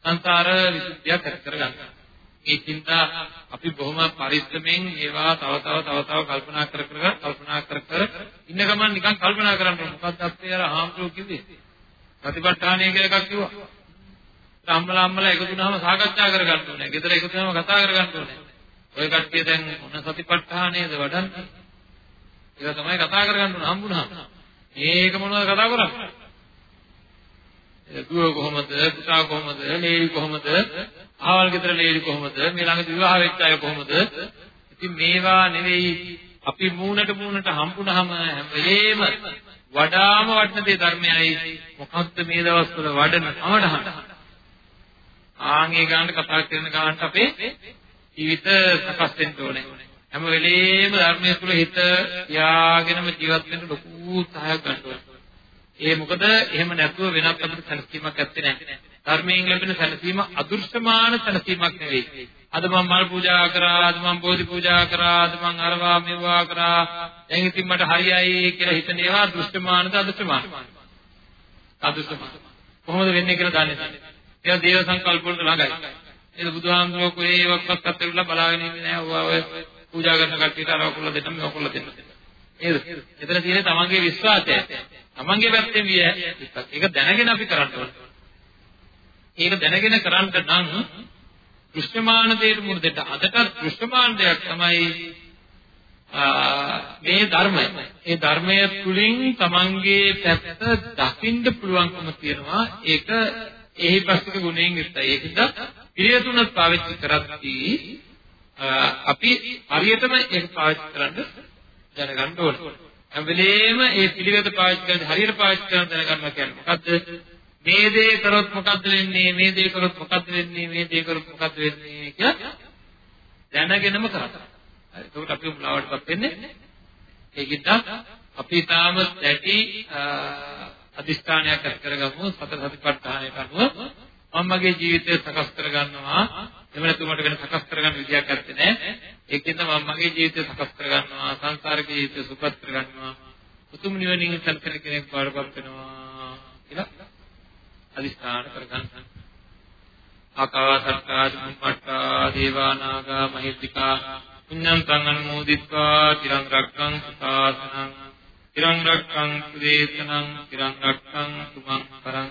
සංසාර විසුද්ධියක් ඇති කරගන්න. ඒ චින්තා අපි බොහොම පරිස්සමෙන් ඒවා තව තව තව තව කල්පනා කර කර කල්පනා කර කර ඉන්න ගමන් නිකන් කල්පනා කරන්න මොකක්ද අපේ අර හාමුදුරුවෝ කිව්වේ? ප්‍රතිපත්තාණය කියලා එකක් කිව්වා. අම්මලා අම්මලා එකතු වුණාම සාකච්ඡා කරගන්න ඕනේ. ගෙදර එකතු වෙනම කතා කරගන්න ඕනේ. ඔය කට්ටිය දැන් මොන සතිපට්ඨානයද වඩන්නේ? ඒක තමයි කතා කරගන්න ඕන හම්බුනහම. මේක මොනවද කතා කරන්නේ? දුව කොහොමද, පුතා කොහොමද, ලේලි කොහොමද, ආවල් ගෙදර ලේලි කොහොමද, මේ ළඟ විවාහ වෙච්ච අය කොහොමද? ඉතින් මේවා නෙවෙයි අපි මූණට මූණට හම්බුනහම හැම වෙලේම වඩාම වටින දේ ධර්මයයි මොකක්ද මේ දවස්වල වඩන සමඩහන ආන්ගේ ගානට කතා කරන ගානට අපේ ජීවිත සකස් වෙන්න ඕනේ. හැම වෙලේම ධර්මයේ තුල හිත තියාගෙනම ජීවත් වෙන්න ලොකු උත්සාහයක් ගන්න ඕනේ. ඒ මොකද එහෙම නැතුව වෙනත් අපිට සැලසීමක් නැත්තේ නෑ. ධර්මයෙන් ලැබෙන සැලසීම අදෘශ්‍යමාන සැලසීමක් නෙවෙයි. අද මම මල් පූජා කරා, අද මම බෝධි පූජා කරා, අද මම අරවා මෙවවා කරා. දැන් ඉතින් මට හරියයි කියලා හිතන ඒවා දෘශ්‍යමානද අදෘශ්‍යමානද? අදෘශ්‍යමාන. කොහොමද වෙන්නේ කියලා දන්නේ නැහැ. ඒවා දේව සංකල්ප වලට ළඟයි. නේද බුදුහාමුදුරුවෝ කොහේ ඒවක්වත් අත්හැරලා බලාගෙන ඉන්නේ නැහැ. ඔවා ඔය පූජා කරන කට්ටියට අරව කුල්ල දෙන්න මේක කුල්ල දෙන්න. නේද? එතන තියෙන්නේ තමන්ගේ විශ්වාසය. තමන්ගේ පැත්තෙන් විය ඒක දැනගෙන අපි කරන්න ඕනේ. ඒක දැනගෙන කරන්න නම් දෘෂ්ටමාන දෙයට මුහුණ දෙන්න. අදටත් දෘෂ්ටමාන දෙයක් තමයි මේ ධර්මය. මේ ධර්මය තුලින් තමන්ගේ පැත්ත දකින්න පුළුවන්කම තියෙනවා. ඒක එහි ප්‍රස්තික ගුණයෙන් යුක්තයි. ඒකද පිළිවෙතුනත් පාවිච්චි කරද්දී අපි හරියටම ඒක පාවිච්චි කරන්න දැනගන්න ඕනේ. හැම වෙලේම මේ පිළිවෙත පාවිච්චි කරද්දී හරියට පාවිච්චි කරන්න දැනගන්නවා කියන්නේ මොකද්ද? මේ දේ කරොත් මොකද්ද වෙන්නේ? මේ දේ කරොත් මොකද්ද වෙන්නේ? මේ දේ කරොත් මොකද්ද වෙන්නේ කියලා දැනගෙනම කරන්න. හරි. ඒකට අපි මුලාවටපත් වෙන්නේ ඒකිට අපි තාම දැටි අදිස්ථානයක් ඇති කරගමු සතර සතිපට්ඨානයට අනුව මම මගේ ජීවිතය සකස් කරගන්නවා එහෙම නැත්නම් මට වෙන සකස් කරගන්න විදියක් නැත්තේ නෑ ඒකෙන්ද මම මගේ ජීවිතය සකස් කරගන්නවා සංසාරික ජීවිතය සුපත් කරගන්නවා උතුම් නිවනින් සැලසෙන කෙනෙක් වඩපත් වෙනවා කියලා අදිස්ථාන කරගන්න ආකාසත්තා චුම්පට්ටා දේවානාගා මහිද්దికා පුඤ්ඤං තං අනුමෝදිත්වා තිරං රක්ඛං සාසනං තිරං රක්ඛං සුදේශනං තිරං රක්ඛං තුමන් පරං